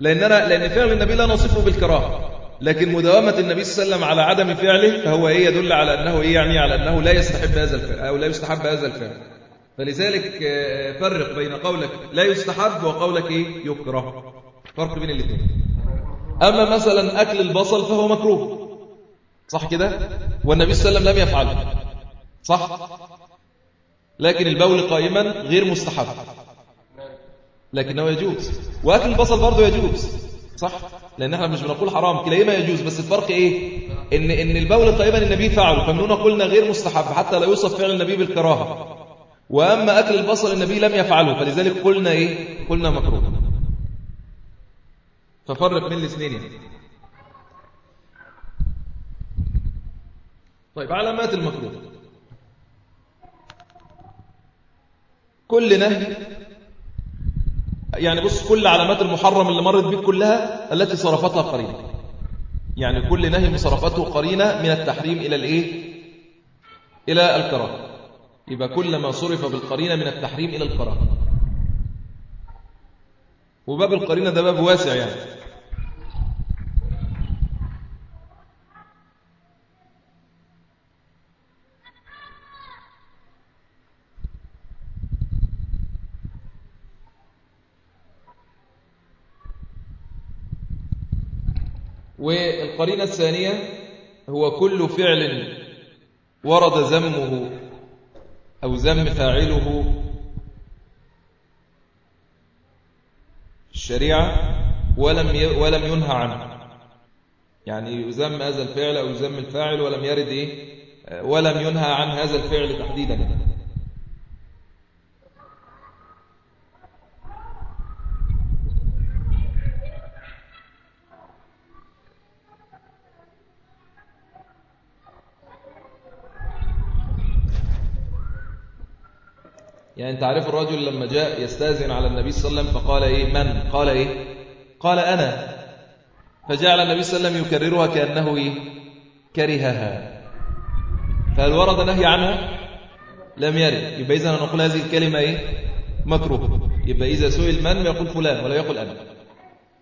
لاننا لأن فعل النبي لا نصفه بالكراهة. لكن مداومة النبي صلى الله عليه وسلم على عدم فعله فهو إيه يدل على أنه إيه يعني على أنه لا يستحب هذا الفعل أو لا يستحب هذا الفعل. فلذلك فرق بين قولك لا يستحب وقولك إيه؟ يكره. فرق بين الاثنين. أما مثلا أكل البصل فهو مكروه. صح كده؟ والنبي صلى الله عليه وسلم لم يفعله صح؟ لكن البول قائما غير مستحب. لكنه يجوز. واكل البصل برضه يجوز. صح؟ لأن إحنا مش بنقول حرام. كلاهما يجوز بس الفرق إيه؟ إن إن البول قائما النبي فعله. فمن هنا قلنا غير مستحب حتى لا يوصف فعل النبي بالكراهة. وأما أكل البصل النبي لم يفعله فلذلك قلنا إيه؟ قلنا مكروه. ففرق بين الاثنين يعني. طيب علامات المكروه. كل نهي يعني بص كل علامات المحرم اللي مرت بك كلها التي صرفتها قرينة. يعني كل نهي صرفته قرينة من التحريم إلى الإيه؟ إلى الكراهه يبقى كل ما صرف بالقرينة من التحريم إلى الكراهه وباب القرينة ده باب واسع يعني. والقرينة الثانية هو كل فعل ورد ذمه أو ذم فاعله. الشريعة ولم ولم ينهى عنه. يعني يذم هذا الفعل أو يذم الفاعل ولم يرد إيه؟ ولم ينهى عن هذا الفعل تحديدا. يعني انت عارف الرجل لما جاء يستاذن على النبي صلى الله عليه وسلم فقال إيه؟ من؟ قال إيه؟ قال أنا. فجعل النبي صلى الله عليه وسلم يكررها كأنه إيه؟ كرهها. فهل ورد نهي عنها؟ لم يرد. يبقى اذا نقول هذه الكلمة إيه؟ مكروه يبقى إذا سئل من يقول فلان ولا يقول أنا.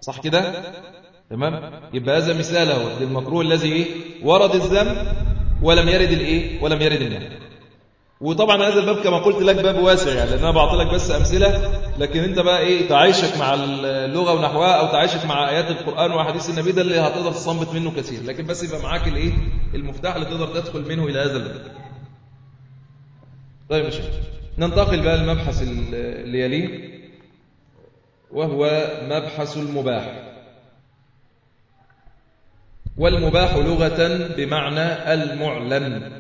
صح كده؟ تمام؟ يبقى هذا مثال أهو للمكروه الذي إيه؟ ورد الذم ولم يرد الايه؟ ولم يرد النهي. وطبعا هذا الباب كما قلت لك باب واسع يعني لأن أنا بعطي لك بس أمثلة لكن أنت بقى إيه تعايشك مع اللغة ونحوها أو تعايشك مع آيات القرآن وأحاديث النبي ده اللي هتقدر تستنبط منه كثير لكن بس يبقى معاك الإيه المفتاح اللي تقدر تدخل منه إلى هذا الباب. طيب ماشي ننتقل بقى للمبحث اللي يليه وهو مبحث المباح. والمباح لغة بمعنى المعلن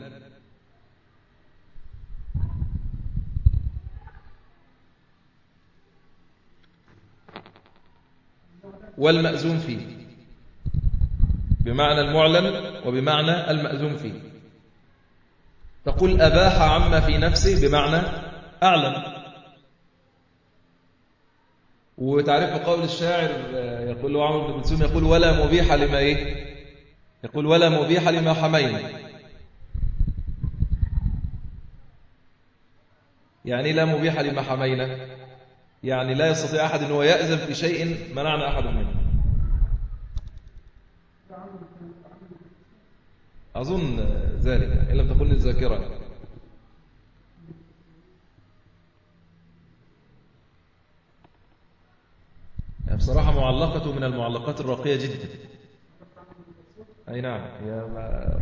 والمأزوم فيه. بمعنى المعلن وبمعنى المأزوم فيه. تقول أباح عما في نفسه بمعنى أعلم. وتعرف قول الشاعر يقول له عمرو بن كلثوم يقول ولا مبيح لما إيه؟ يقول ولا مبيح لما حمينا. يعني لا مبيح لما حمينا. يعني لا يستطيع أحد أنه يأذن في شيء منعنا أحد منه. أظن ذلك إن لم تكن الذاكرة يعني بصراحة معلقة من المعلقات الراقية جدا. أي نعم هي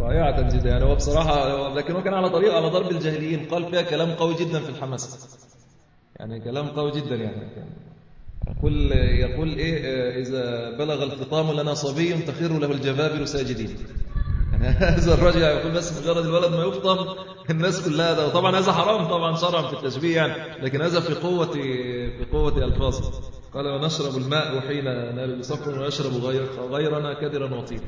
رائعة جدا. يعني هو بصراحة لكن هو كان على طريق على ضرب الجاهليين قال فيها كلام قوي جدا في الحماس. يعني كلام قوي جدا يعني. يقول يقول إيه إذا بلغ الفطام لنا صبي تخر له الجبابر ساجدين. يعني هذا الرجل يقول بس مجرد الولد ما يفطم الناس كلها ده وطبعا هذا حرام طبعا شرعا في التشبيه يعني. لكن هذا في قوة في قوة ألفاظه قال ونشرب الماء وحين نال بصفر ويشرب غير غيرنا كدرا وطيبا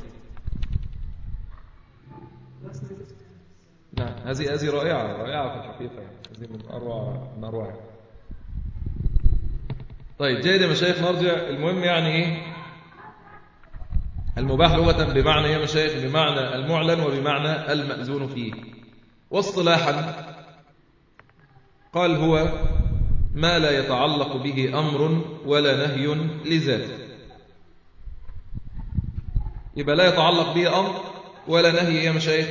نعم هذه هذه رائعة رائعة في الحقيقة هذه من أروع من أروع طيب جيد يا مشايخ نرجع. المهم يعني إيه؟ المباح لغة بمعنى يا مشايخ بمعنى المعلن وبمعنى المأذون فيه. واصطلاحا قال هو ما لا يتعلق به أمر ولا نهي لذاته. يبقى لا يتعلق به أمر ولا نهي يا مشايخ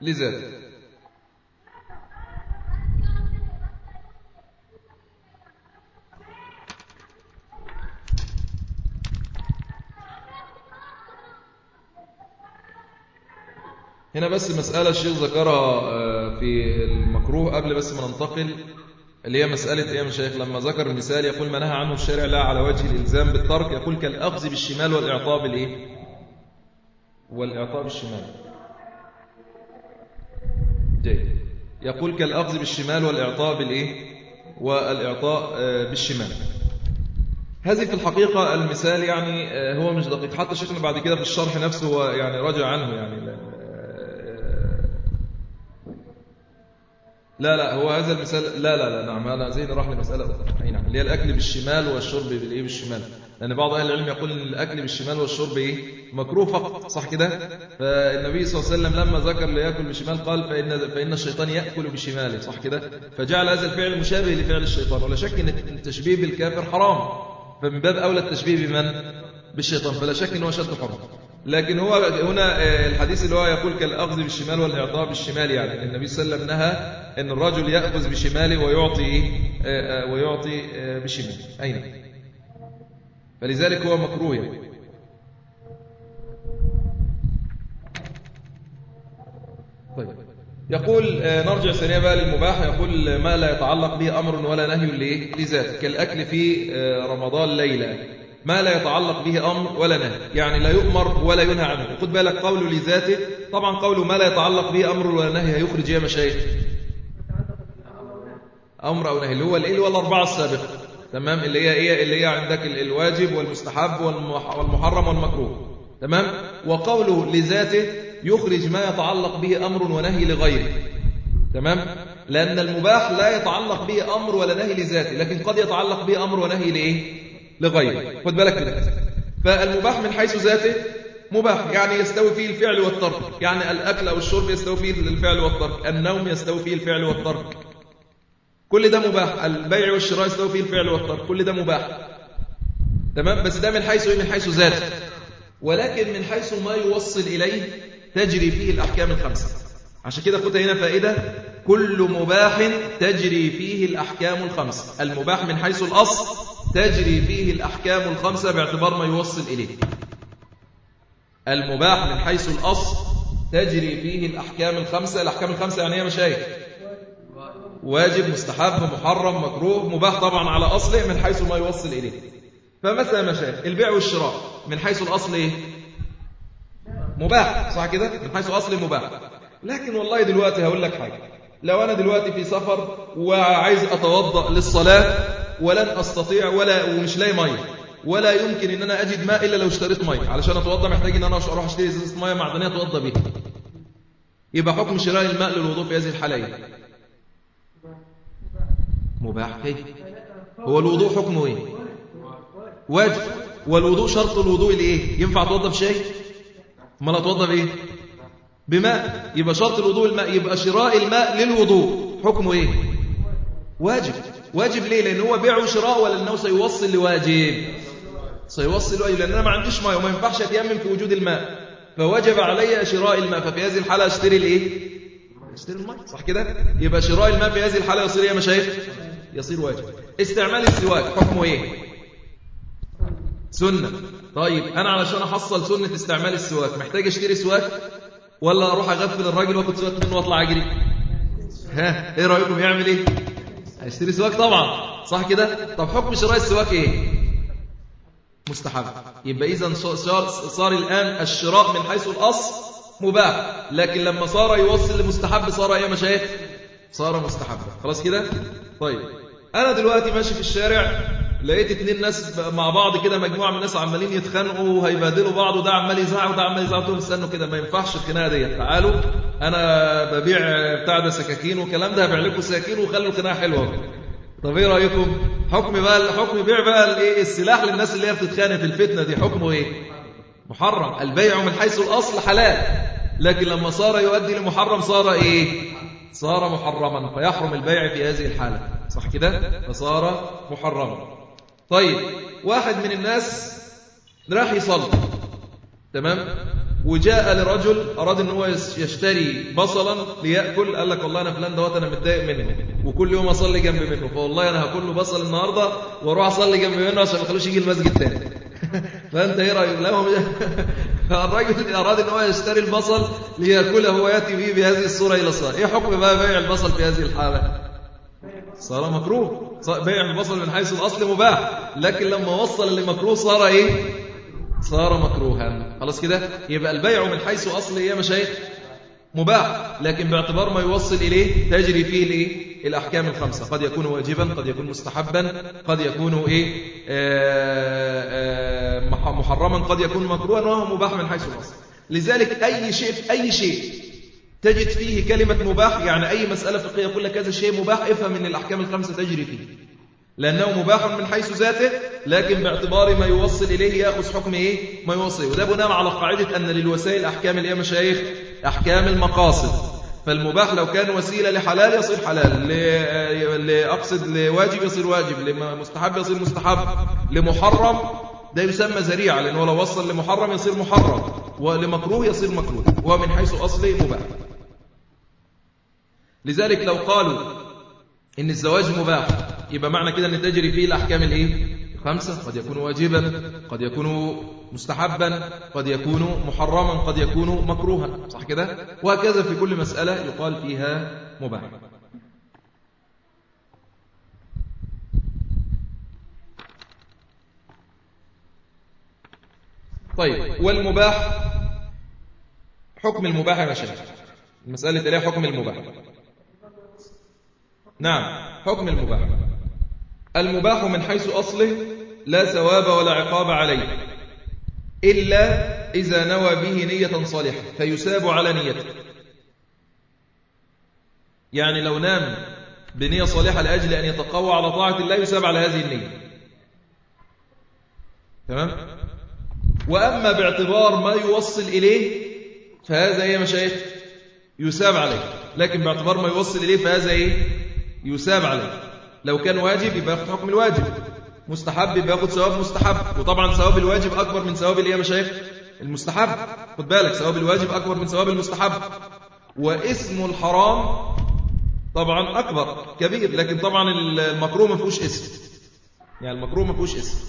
لذاته. هنا بس مسألة الشيخ ذكرها في المكروه قبل بس ما ننتقل اللي هي مسألة إيه يا مشايخ لما ذكر المثال يقول ما نهى عنه الشارع لا على وجه الإلزام بالترك. يقول كالأخذ بالشمال والإعطاء بالإيه؟ والإعطاء بالشمال. جيد. يقول كالأخذ بالشمال والإعطاء بالإيه؟ والإعطاء بالشمال. هذه في الحقيقة المثال يعني هو مش دقيق. حتى شيخنا بعد كده في الشرح نفسه هو يعني رجع عنه يعني لا لا هو هذا المثال لا لا لا نعم هذا زين راح لمسألة أخرى. أي نعم اللي هي الأكل بالشمال والشرب بالإيه؟ بالشمال. لأن بعض أهل العلم يقول إن الأكل بالشمال والشرب إيه؟ مكروه فقط صح كده؟ فالنبي صلى الله عليه وسلم لما ذكر ليأكل بالشمال قال فإن فإن الشيطان يأكل بشماله صح كده؟ فجعل هذا الفعل مشابه لفعل الشيطان ولا شك إن التشبيه بالكافر حرام. فمن باب أولى التشبيه بمن؟ بالشيطان فلا شك إنه شد حرام لكن هو هنا الحديث اللي هو يقول كالأخذ بالشمال والإعطاء بالشمال يعني النبي صلى الله عليه وسلم نهى أن الرجل يأخذ بشماله ويعطي ويعطي بشماله. أين؟ فلذلك هو مكروه يعني. طيب. يقول نرجع ثانيا بقى للمباح. يقول ما لا يتعلق به أمر ولا نهي لذاته كالأكل في رمضان ليلة. ما لا يتعلق به أمر ولا نهي. يعني لا يؤمر ولا ينهى عنه. خد بالك قوله لذاته. طبعا قوله ما لا يتعلق به أمر ولا نهي هيخرج يا مشايخ. أمر أو نهي. اللي هو الإيه هو الأربعة السابقة. تمام؟ اللي هي إيه؟ اللي هي عندك الواجب والمستحب والمحرم والمكروه. تمام؟ وقوله لذاته يخرج ما يتعلق به أمر ونهي لغيره. تمام؟ لأن المباح لا يتعلق به أمر ولا نهي لذاته. لكن قد يتعلق به أمر ونهي لإيه؟ لغيره. خد بالك من فالمباح من حيث ذاته مباح يعني يستوي فيه الفعل والترك. يعني الأكل أو الشرب يستوي فيه الفعل والترك. النوم يستوي فيه الفعل والترك. كل ده مباح. البيع والشراء يستوي فيه الفعل والترك. كل ده مباح. تمام؟ بس ده من حيث إيه؟ من حيث ذاته. ولكن من حيث ما يوصل إليه تجري فيه الأحكام الخمسة. عشان كده خدها هنا فائدة. كل مباح تجري فيه الأحكام الخمسة. المباح من حيث الأصل تجري فيه الأحكام الخمسة باعتبار ما يوصل إليه. المباح من حيث الأصل تجري فيه الأحكام الخمسة. الأحكام الخمسة يعني هي مشايخ؟ واجب مستحب محرم مكروه مباح طبعا على أصله من حيث ما يوصل إليه. فمثلا مشايخ البيع والشراء من حيث الأصل إيه؟ مباح صح كده؟ من حيث أصل مباح. لكن والله دلوقتي هقول لك حاجة. لو أنا دلوقتي في سفر وعايز أتوضأ للصلاة ولن أستطيع ولا ومش لاقي مية. ولا يمكن إن أنا أجد ماء إلا لو اشتريت مية. علشان اتوضا محتاج إن أنا أروح أشتري إزازة مية معدنية اتوضا بيها. يبقى حكم شراء الماء للوضوء في هذه الحالة إيه؟ مباح. كيف هو الوضوء حكمه إيه؟ واجب والوضوء شرط الوضوء لإيه؟ ينفع اتوضا بشيء أمال اتوضا بإيه؟ بماء. يبقى شرط الوضوء الماء يبقى شراء الماء للوضوء. حكمه إيه؟ واجب. واجب ليه؟ لأن هو بيع وشراء ولا انه سيوصل لواجب. سيوصل لواجب. لأن أنا ما عنديش ماء وما ينفعش أتيمم في وجود الماء. فوجب علي شراء الماء. ففي هذه الحالة أشتري الايه أشتري الماء. صح كده؟ يبقى شراء الماء في هذه الحالة يصير يا مشايخ؟ يصير واجب. استعمال السواك حكمه إيه؟ سنة. طيب أنا علشان أحصل سنة استعمال السواك محتاج أشتري سواك؟ ولا أروح أغفل الراجل وآخد سواك منه وأطلع أجري؟ ها؟ إيه رأيكم؟ يعمل إيه؟ هيشتري سواك طبعا. صح كده؟ طب حكم شراء السواك إيه؟ مستحب. يبقى اذا صار الآن الشراء من حيث الأصل مباح. لكن لما صار يوصل لمستحب صار إيه يا مشايخ صار مستحبا خلاص كده؟ طيب. أنا دلوقتي ماشي في الشارع. لقيت اتنين ناس مع بعض كده مجموعة من الناس عمالين يتخانقوا وهيبادلوا بعض وده عمال يزعق وده عمال يزعق. لهم استنوا كده ما ينفعش الخناقة ديت تعالوا أنا ببيع بتاع ده سكاكين والكلام ده هبيع لكم سكاكين وخلوا الخناقة حلوة. طب إيه رأيكم؟ حكم بقى حكم بيع بقى الايه السلاح للناس اللي هي بتتخانق في الفتنة دي حكمه إيه؟ محرم. البيع من حيث الأصل حلال. لكن لما صار يؤدي لمحرم صار إيه؟ صار محرما فيحرم البيع في هذه الحالة. صح كده؟ فصار محرما. طيب واحد من الناس راح يصلي تمام وجاء لرجل أراد أن هو يشتري بصلا ليأكل قال لك والله أنا فلان دوت أنا متضايق منه وكل يوم أصلي جنب منه فوالله أنا هاكل له بصل النهاردة وأروح أصلي جنب منه عشان ما يخلوش يجي المسجد تاني فأنت إيه رأيك؟ لا فالراجل أراد أن هو يشتري البصل ليأكله ويأتي به بهذه الصورة إلى الصلاة إيه حكم بقى بيع البصل في هذه الحالة؟ صار مكروه. بيع البصل من حيث الأصل مباح. لكن لما وصل لمكروه صار إيه؟ صار مكروها. خلاص كده؟ يبقى البيع من حيث أصل يا مشايخ مباح. لكن باعتبار ما يوصل إليه تجري فيه الإيه الأحكام الخمسة. قد يكون واجبا قد يكون مستحبا قد يكون إيه؟ آآ آآ محرما قد يكون مكروها وهو مباح من حيث الأصل. لذلك أي شيء في أي شيء تجد فيه كلمة مباح يعني أي مسألة فقهية يقول لك هذا الشيء مباح افهم من الأحكام الخمسة تجري فيه. لأنه مباح من حيث ذاته لكن باعتبار ما يوصل إليه يأخذ حكم إيه؟ ما يوصل وده بناء على قاعدة أن للوسائل أحكام الإيه مشايخ أحكام المقاصد. فالمباح لو كان وسيلة لحلال يصير حلال لأقصد لواجب يصير واجب لمستحب يصير مستحب لمحرم ده يسمى ذريعة لأنه لو وصل لمحرم يصير محرم ولمكروه يصير مكروه. ومن حيث أصله مباح. لذلك لو قالوا إن الزواج مباح يبقى معنى كده أن تجري فيه الأحكام الإيه؟ خمسة قد يكون واجبا قد يكون مستحبا قد يكون محرما قد يكون مكروها. صح كده؟ وهكذا في كل مسألة يقال فيها مباح. طيب والمباح حكم المباح يا مشايخ المسألة تلاقي حكم المباح. نعم حكم المباح. المباح من حيث أصله لا ثواب ولا عقاب عليه إلا إذا نوى به نية صالحة فيساب على نيته. يعني لو نام بنية صالحة لأجل أن يتقوى على طاعة الله يساب على هذه النية. تمام؟ وأما باعتبار ما يوصل إليه فهذا إيه يا مشايخ؟ يساب عليه. لكن باعتبار ما يوصل إليه فهذا إيه؟ يساب عليه. لو كان واجب يبقى ياخد حكم الواجب. مستحب يبقى ياخد ثواب مستحب. وطبعا ثواب الواجب أكبر من ثواب الإيه يا مشايخ المستحب. خد بالك ثواب الواجب أكبر من ثواب المستحب. واسم الحرام طبعا أكبر كبير. لكن طبعا المكروه ما فيهوش اسم. يعني المكروه ما فيهوش اسم.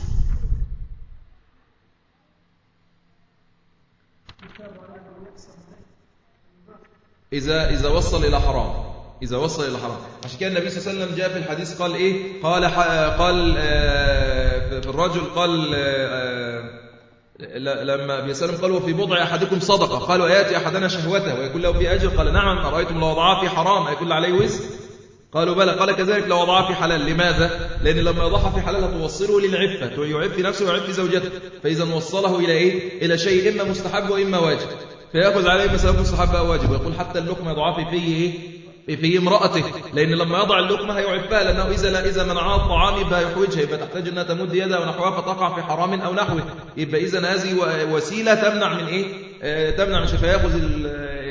إذا إذا وصل إلى حرام. إذا وصل إلى حرام. عشان كده النبي صلى الله عليه وسلم جاء في الحديث قال إيه؟ قال قال آه، في الرجل قال آه، لما بيسألهم قالوا في بضع أحدكم صدقة قالوا أياتي أحدنا شهوته ويكون له في أجر؟ قال نعم أرأيتم لو وضعها في حرام؟ أيكون عليه وزر قالوا بلى قال كذلك لو وضعها في حلال. لماذا؟ لأن لما يضعها في حلال توصله للعفة يعف نفسه ويعف زوجته. فإذا وصله إلى إيه؟ إلى شيء إما مستحب وإما واجب. فيأخذ عليه مسألة مستحب أو واجب ويقول حتى اللقمة يضعها في فيه إيه؟ في امرأته. لأن لما يضع اللقمة هيعفها لأنه إذا لا إذا منعها الطعام يبقى يحوجها يبقى تحتاج أنها تمد يدها ونحوها فتقع في حرام أو نحوه. يبقى إذا هذه وسيلة تمنع من إيه؟ آه، تمنع من شفاء يأخذ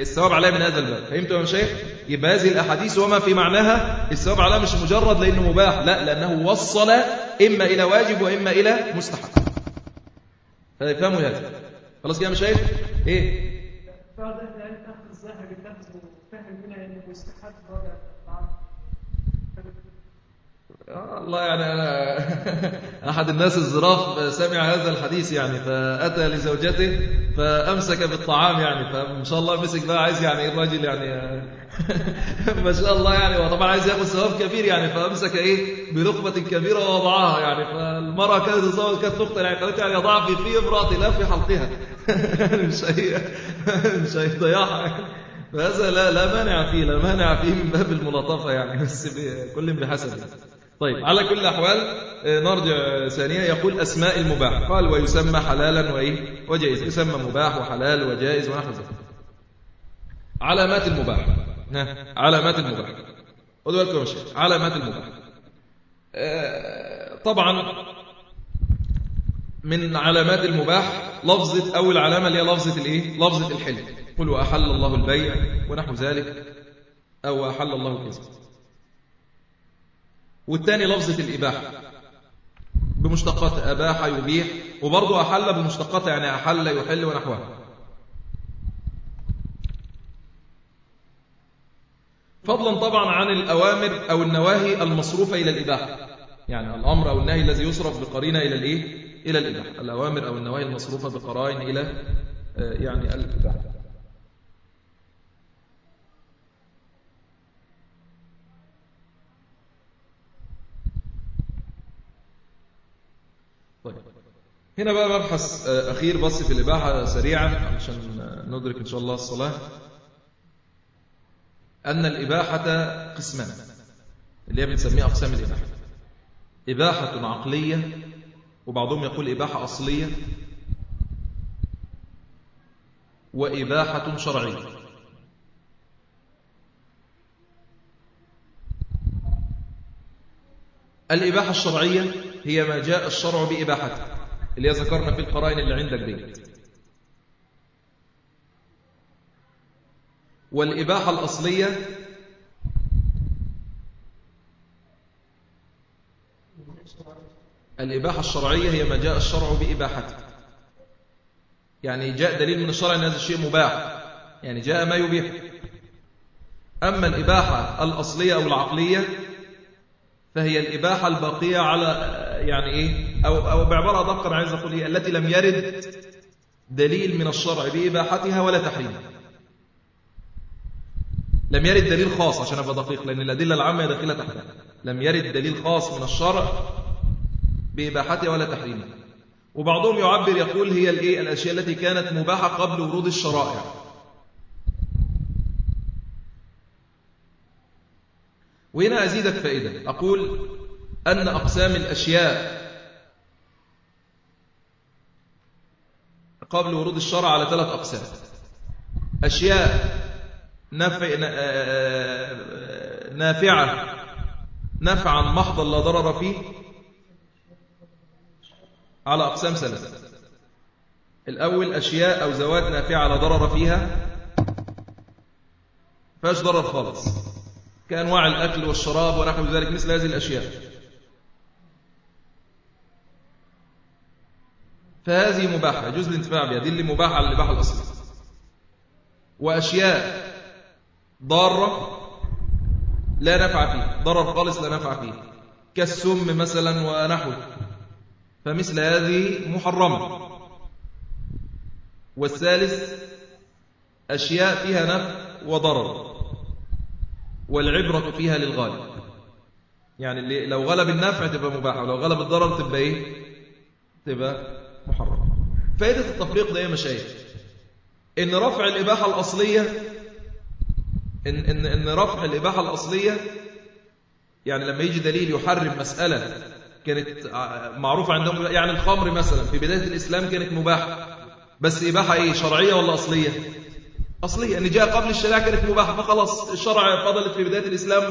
الثواب عليها من هذا الباب. فهمتوا يا شيخ؟ يبقى هذه الأحاديث وما في معناها الثواب عليها مش مجرد لأنه مباح لا لأنه وصل إما إلى واجب وإما إلى مستحب. فهموا هذا خلاص كده يا الله يعني أنا أحد الناس الزراف سمع هذا الحديث يعني فأتى لزوجته فأمسك بالطعام يعني فما شاء الله مسك بقى عايز يعني الراجل يعني ما شاء الله يعني وطبعا عايز يأخذ ثواب كبير يعني فأمسك إيه بلقمة كبيرة ووضعها يعني فالمرأة كانت تصور كانت تقتل يعني قالت يعني يضعها في امرأة لا في حلقها. مش هي مش هيضيعها فهذا لا لا مانع فيه لا مانع فيه من باب الملاطفة يعني بس كل بحسبه طيب على كل الأحوال آه، نرجع ثانية يقول أسماء المباح. قال ويسمى حلالا وإيه؟ وجائز. يسمى مباح وحلال وجائز ونحو علامات المباح. علامات المباح. خذوا بالكم يا شيخ علامات المباح. آه، طبعا من علامات المباح لفظة أو العلامة اللي هي لفظة الإيه؟ لفظة الحلم قل وأحل الله البيع ونحو ذلك أو أحل الله الكذب والثاني لفظة الإباحة. بمشتقات أباح يبيح وبرضه أحل بمشتقات يعني أحل يحل ونحوها فضلا طبعا عن الأوامر أو النواهي المصروفة إلى الإباحة. يعني الأمر أو النهي الذي يصرف بقرينة إلى الإيه؟ إلى الإباحة. الأوامر أو النواهي المصروفة بقرائن إلى آه، يعني الإباحة طيب هنا بقى مبحث آه، أخير بس في الإباحة سريعا عشان ندرك إن شاء الله الصلاة. أن الإباحة قسمان اللي هي بنسميها أقسام الإباحة. إباحة عقلية وبعضهم يقول إباحة أصلية. وإباحة شرعية. الإباحة الشرعية هي ما جاء الشرع بإباحته. اللي ذكرنا في القرائن اللي عندك دي. والإباحة الأصلية الإباحة الشرعية هي ما جاء الشرع بإباحته. يعني جاء دليل من الشرع أن هذا الشيء مباح. يعني جاء ما يبيح. أما الإباحة الأصلية أو العقلية فهي الإباحة الباقية على يعني إيه أو, أو بعبارة دقة أنا عايز أقول إيه التي لم يرد دليل من الشرع بإباحتها ولا تحريمها لم يرد دليل خاص عشان أبقى دقيق لأن الأدلة العامة داخلة تحتها لم يرد دليل خاص من الشرع بإباحتها ولا تحريمها. وبعضهم يعبر يقول هي الإيه الأشياء التي كانت مباحة قبل ورود الشرائع. وهنا أزيدك فائدة. أقول أن أقسام الأشياء قبل ورود الشرع على ثلاث أقسام. أشياء نفع نافعة نفعا محضا لا ضرر فيه على أقسام ثلاثة الأول أشياء أو زوات نافعة لا ضرر فيها فاش ضرر خالص. كأنواع الأكل والشراب ونحو ذلك مثل هذه الأشياء. فهذه مباحة يجوز الانتفاع بها. دي اللي مباحة على الإباحة الأصلية. وأشياء ضارة لا نفع فيه ضرر خالص لا نفع فيه كالسم مثلا ونحوه. فمثل هذه محرمة. والثالث أشياء فيها نفع وضرر. والعبرة فيها للغالب يعني اللي لو غلب النفع تبقى مباحة ولو غلب الضرر تبقى إيه؟ تبقى محرمة فائدة التفريق ده يا مشايخ إن رفع الإباحة الأصلية إن, إن, إن رفع الإباحة الأصلية يعني لما يجي دليل يحرم مسألة كانت معروفة عندهم يعني الخمر مثلا في بداية الإسلام كانت مباحة. بس إباحة إيه؟ شرعية ولا أصلية؟ أصلية أن جاء قبل الشريعة كانت مباحة فخلاص الشرع فضلت في بداية الإسلام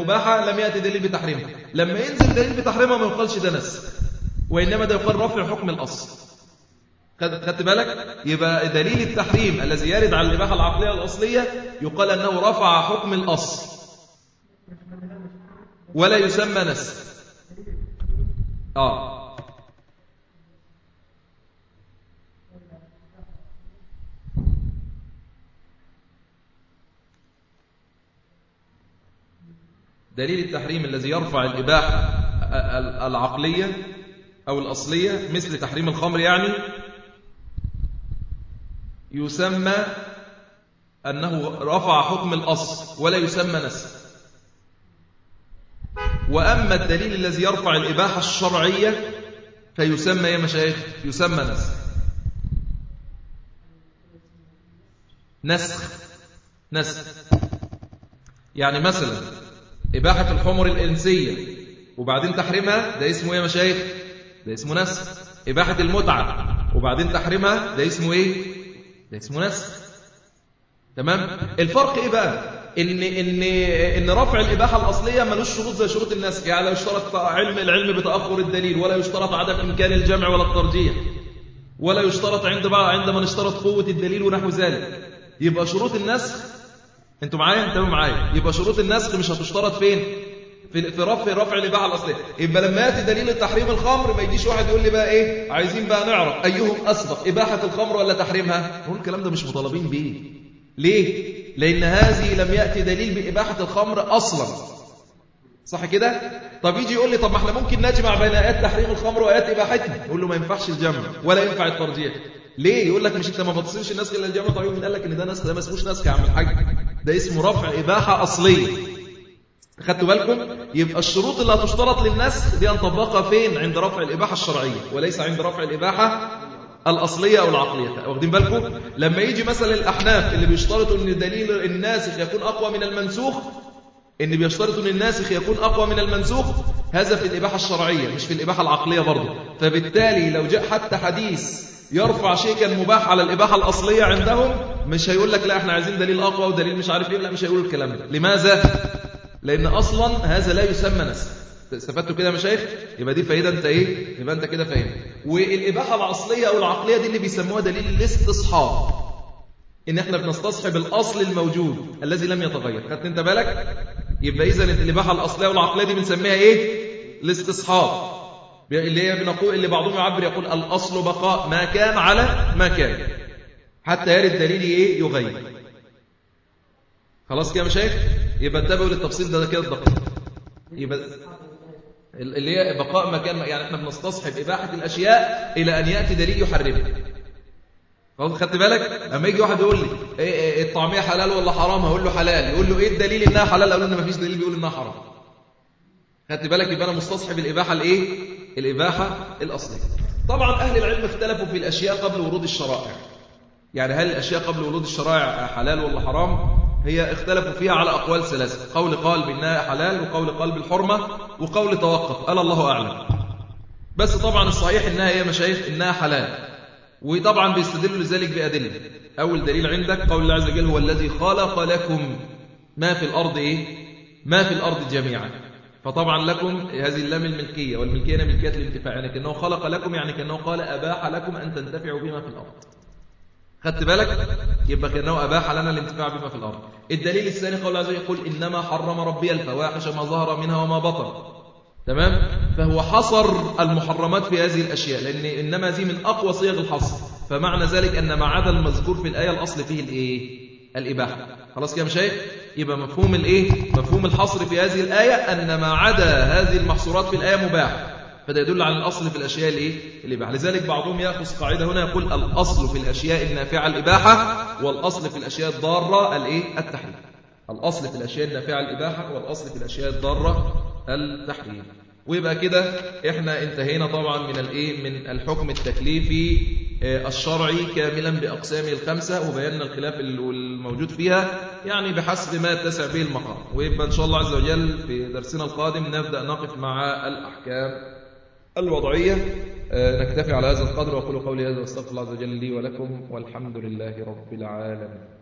مباحة لم يأتي دليل بتحريمها. لما ينزل دليل بتحريمها ما يقالش ده نسخ وإنما ده يقال رفع حكم الأصل. خدت بالك؟ يبقى دليل التحريم الذي يرد على الإباحة العقلية الأصلية يقال أنه رفع حكم الأصل. ولا يسمى نسخ آه. دليل التحريم الذي يرفع الإباحة العقلية أو الأصلية مثل تحريم الخمر يعني يسمى أنه رفع حكم الأصل ولا يسمى نسخ. وأما الدليل الذي يرفع الإباحة الشرعية فيسمى يا مشايخ يسمى نسخ. نسخ. نسخ. يعني مثلا إباحة الحمر الإنسية. وبعدين تحريمها ده اسمه إيه يا مشايخ؟ ده اسمه نسخ. إباحة المتعة. وبعدين تحريمها ده اسمه إيه؟ ده اسمه نسخ. تمام؟ الفرق إيه بقى؟ إن إن إن رفع الإباحة الأصلية ملوش شروط زي شروط النسخ. يعني لا يشترط علم العلم بتأخر الدليل ولا يشترط عدم إمكان الجمع ولا الترجيح ولا يشترط عند عندما نشترط قوة الدليل ونحو ذلك. يبقى شروط النسخ أنتوا معايا؟ أنتوا معايا. يبقى شروط النسخ مش هتشترط فين؟ في رفع رفع الاباحه الاصليه يبقى لما يأتي دليل تحريم الخمر ما يجيش واحد يقول لي بقى إيه؟ عايزين بقى نعرف أيهم اسبق إباحة الخمر ولا تحريمها؟ نقول الكلام ده مش مطالبين بيه. ليه؟ لأن هذه لم يأتي دليل بإباحة الخمر أصلا. صح كده؟ طب يجي يقول لي طب ما إحنا ممكن نجمع بين آيات تحريم الخمر وآيات اباحتها نقول له ما ينفعش الجمع ولا ينفع الترجيح. ليه؟ يقول لك مش أنت ما بتصيرش الناس إلا الجمع. طيب مين قال لك إن ده نسخ ده ما اسموش نسخ يا عم الحاج؟ ده اسمه رفع إباحة أصلية. خدتوا بالكم؟ يبقى الشروط اللي هتشترط للنسخ دي هنطبقها فين؟ عند رفع الإباحة الشرعية وليس عند رفع الإباحة الأصلية أو العقلية. واخدين بالكم؟ لما يجي مثلا الأحناف اللي بيشترطوا إن دليل الناسخ يكون أقوى من المنسوخ إن بيشترطوا إن الناسخ يكون أقوى من المنسوخ هذا في الإباحة الشرعية مش في الإباحة العقلية برضه. فبالتالي لو جاء حتى حديث يرفع شيء كان مباح على الإباحة الأصلية عندهم مش هيقول لك لا إحنا عايزين دليل أقوى ودليل مش عارف إيه لا مش هيقول الكلام ده. لماذا؟ لأن أصلا هذا لا يسمى نسخ. استفدتوا كده يا مشايخ؟ يبقى دي فايدة أنت إيه؟ يبقى أنت كده فاهم. والإباحة الأصلية أو العقلية دي اللي بيسموها دليل الاستصحاب. إن إحنا بنستصحب الأصل الموجود الذي لم يتغير. خدت أنت بالك؟ يبقى إذا الإباحة الأصلية والعقلية دي بنسميها إيه؟ الاستصحاب. اللي هي بنقول اللي بعضهم يعبر يقول الأصل بقاء ما كان على ما كان. حتى يرد دليل إيه؟ يغير خلاص كده مشايخ؟ يبقى انتبهوا للتفصيل ده, ده كده الدقيق يبقى اللي هي بقاء مكان يعني إحنا بنستصحب إباحة الأشياء إلى أن يأتي دليل يحرمها. خلاص خدت بالك؟ اما يجي واحد يقول لي إيه إيه الطعمية حلال ولا حرام؟ هقول له حلال. يقول له إيه الدليل إنها حلال؟ أقول له مفيش دليل بيقول إنها حرام. خدت بالك؟ يبقى أنا مستصحب الإباحة الإيه؟ الإباحة الأصلية. طبعا أهل العلم اختلفوا في الأشياء قبل ورود الشرائع. يعني هل الأشياء قبل ورود الشرائع حلال ولا حرام؟ هي اختلفوا فيها على أقوال ثلاثة قول قال بأنها حلال وقول قال بالحرمة وقول توقف. قال الله أعلم. بس طبعا الصحيح إنها هي مشايخ؟ إنها حلال. وطبعا بيستدلوا لذلك بأدلة. أول دليل عندك قول الله عز وجل هو الذي خلق لكم ما في الأرض إيه؟ ما في الأرض جميعا. فطبعا لكم هذه اللام الملكية والملكية ملكية الانتفاع. يعني كأنه خلق لكم يعني كأنه قال أباح لكم أن تنتفعوا بما في الأرض. خدت بالك؟ يبقى كأنه أباح لنا الانتفاع بما في الأرض. الدليل الثاني قول عز وجل يقول إنما حرم ربي الفواحش ما ظهر منها وما بطن. تمام؟ فهو حصر المحرمات في هذه الأشياء لأن إنما هذه من أقوى صيغ الحصر. فمعنى ذلك أن ما عدا المذكور في الآية الأصل فيه الإيه؟ الإباحة. خلاص كده شيء يبقى مفهوم الإيه؟ مفهوم الحصر في هذه الآية أن ما عدا هذه المحصورات في الآية مباح. فده يدل على الأصل في الأشياء الإيه الإباحة لذلك بعضهم يأخذ قاعدة هنا يقول الأصل في الأشياء النافعة الإباحة والأصل في الأشياء الضارة الإيه؟ التحريم. الأصل في الأشياء النافعة الإباحة والأصل في الأشياء الضارة التحريم. ويبقى كده إحنا انتهينا طبعا من الايه من الحكم التكليفي الشرعي كاملا باقسامه الخمسة وبينا الخلاف الموجود فيها يعني بحسب ما يتسع به المقام. ويبقى إن شاء الله عز وجل في درسنا القادم نبدأ نقف مع الأحكام. الوضعية نكتفي على هذا القدر وأقول قولي هذا واستغفر الله عز وجل لي ولكم والحمد لله رب العالمين.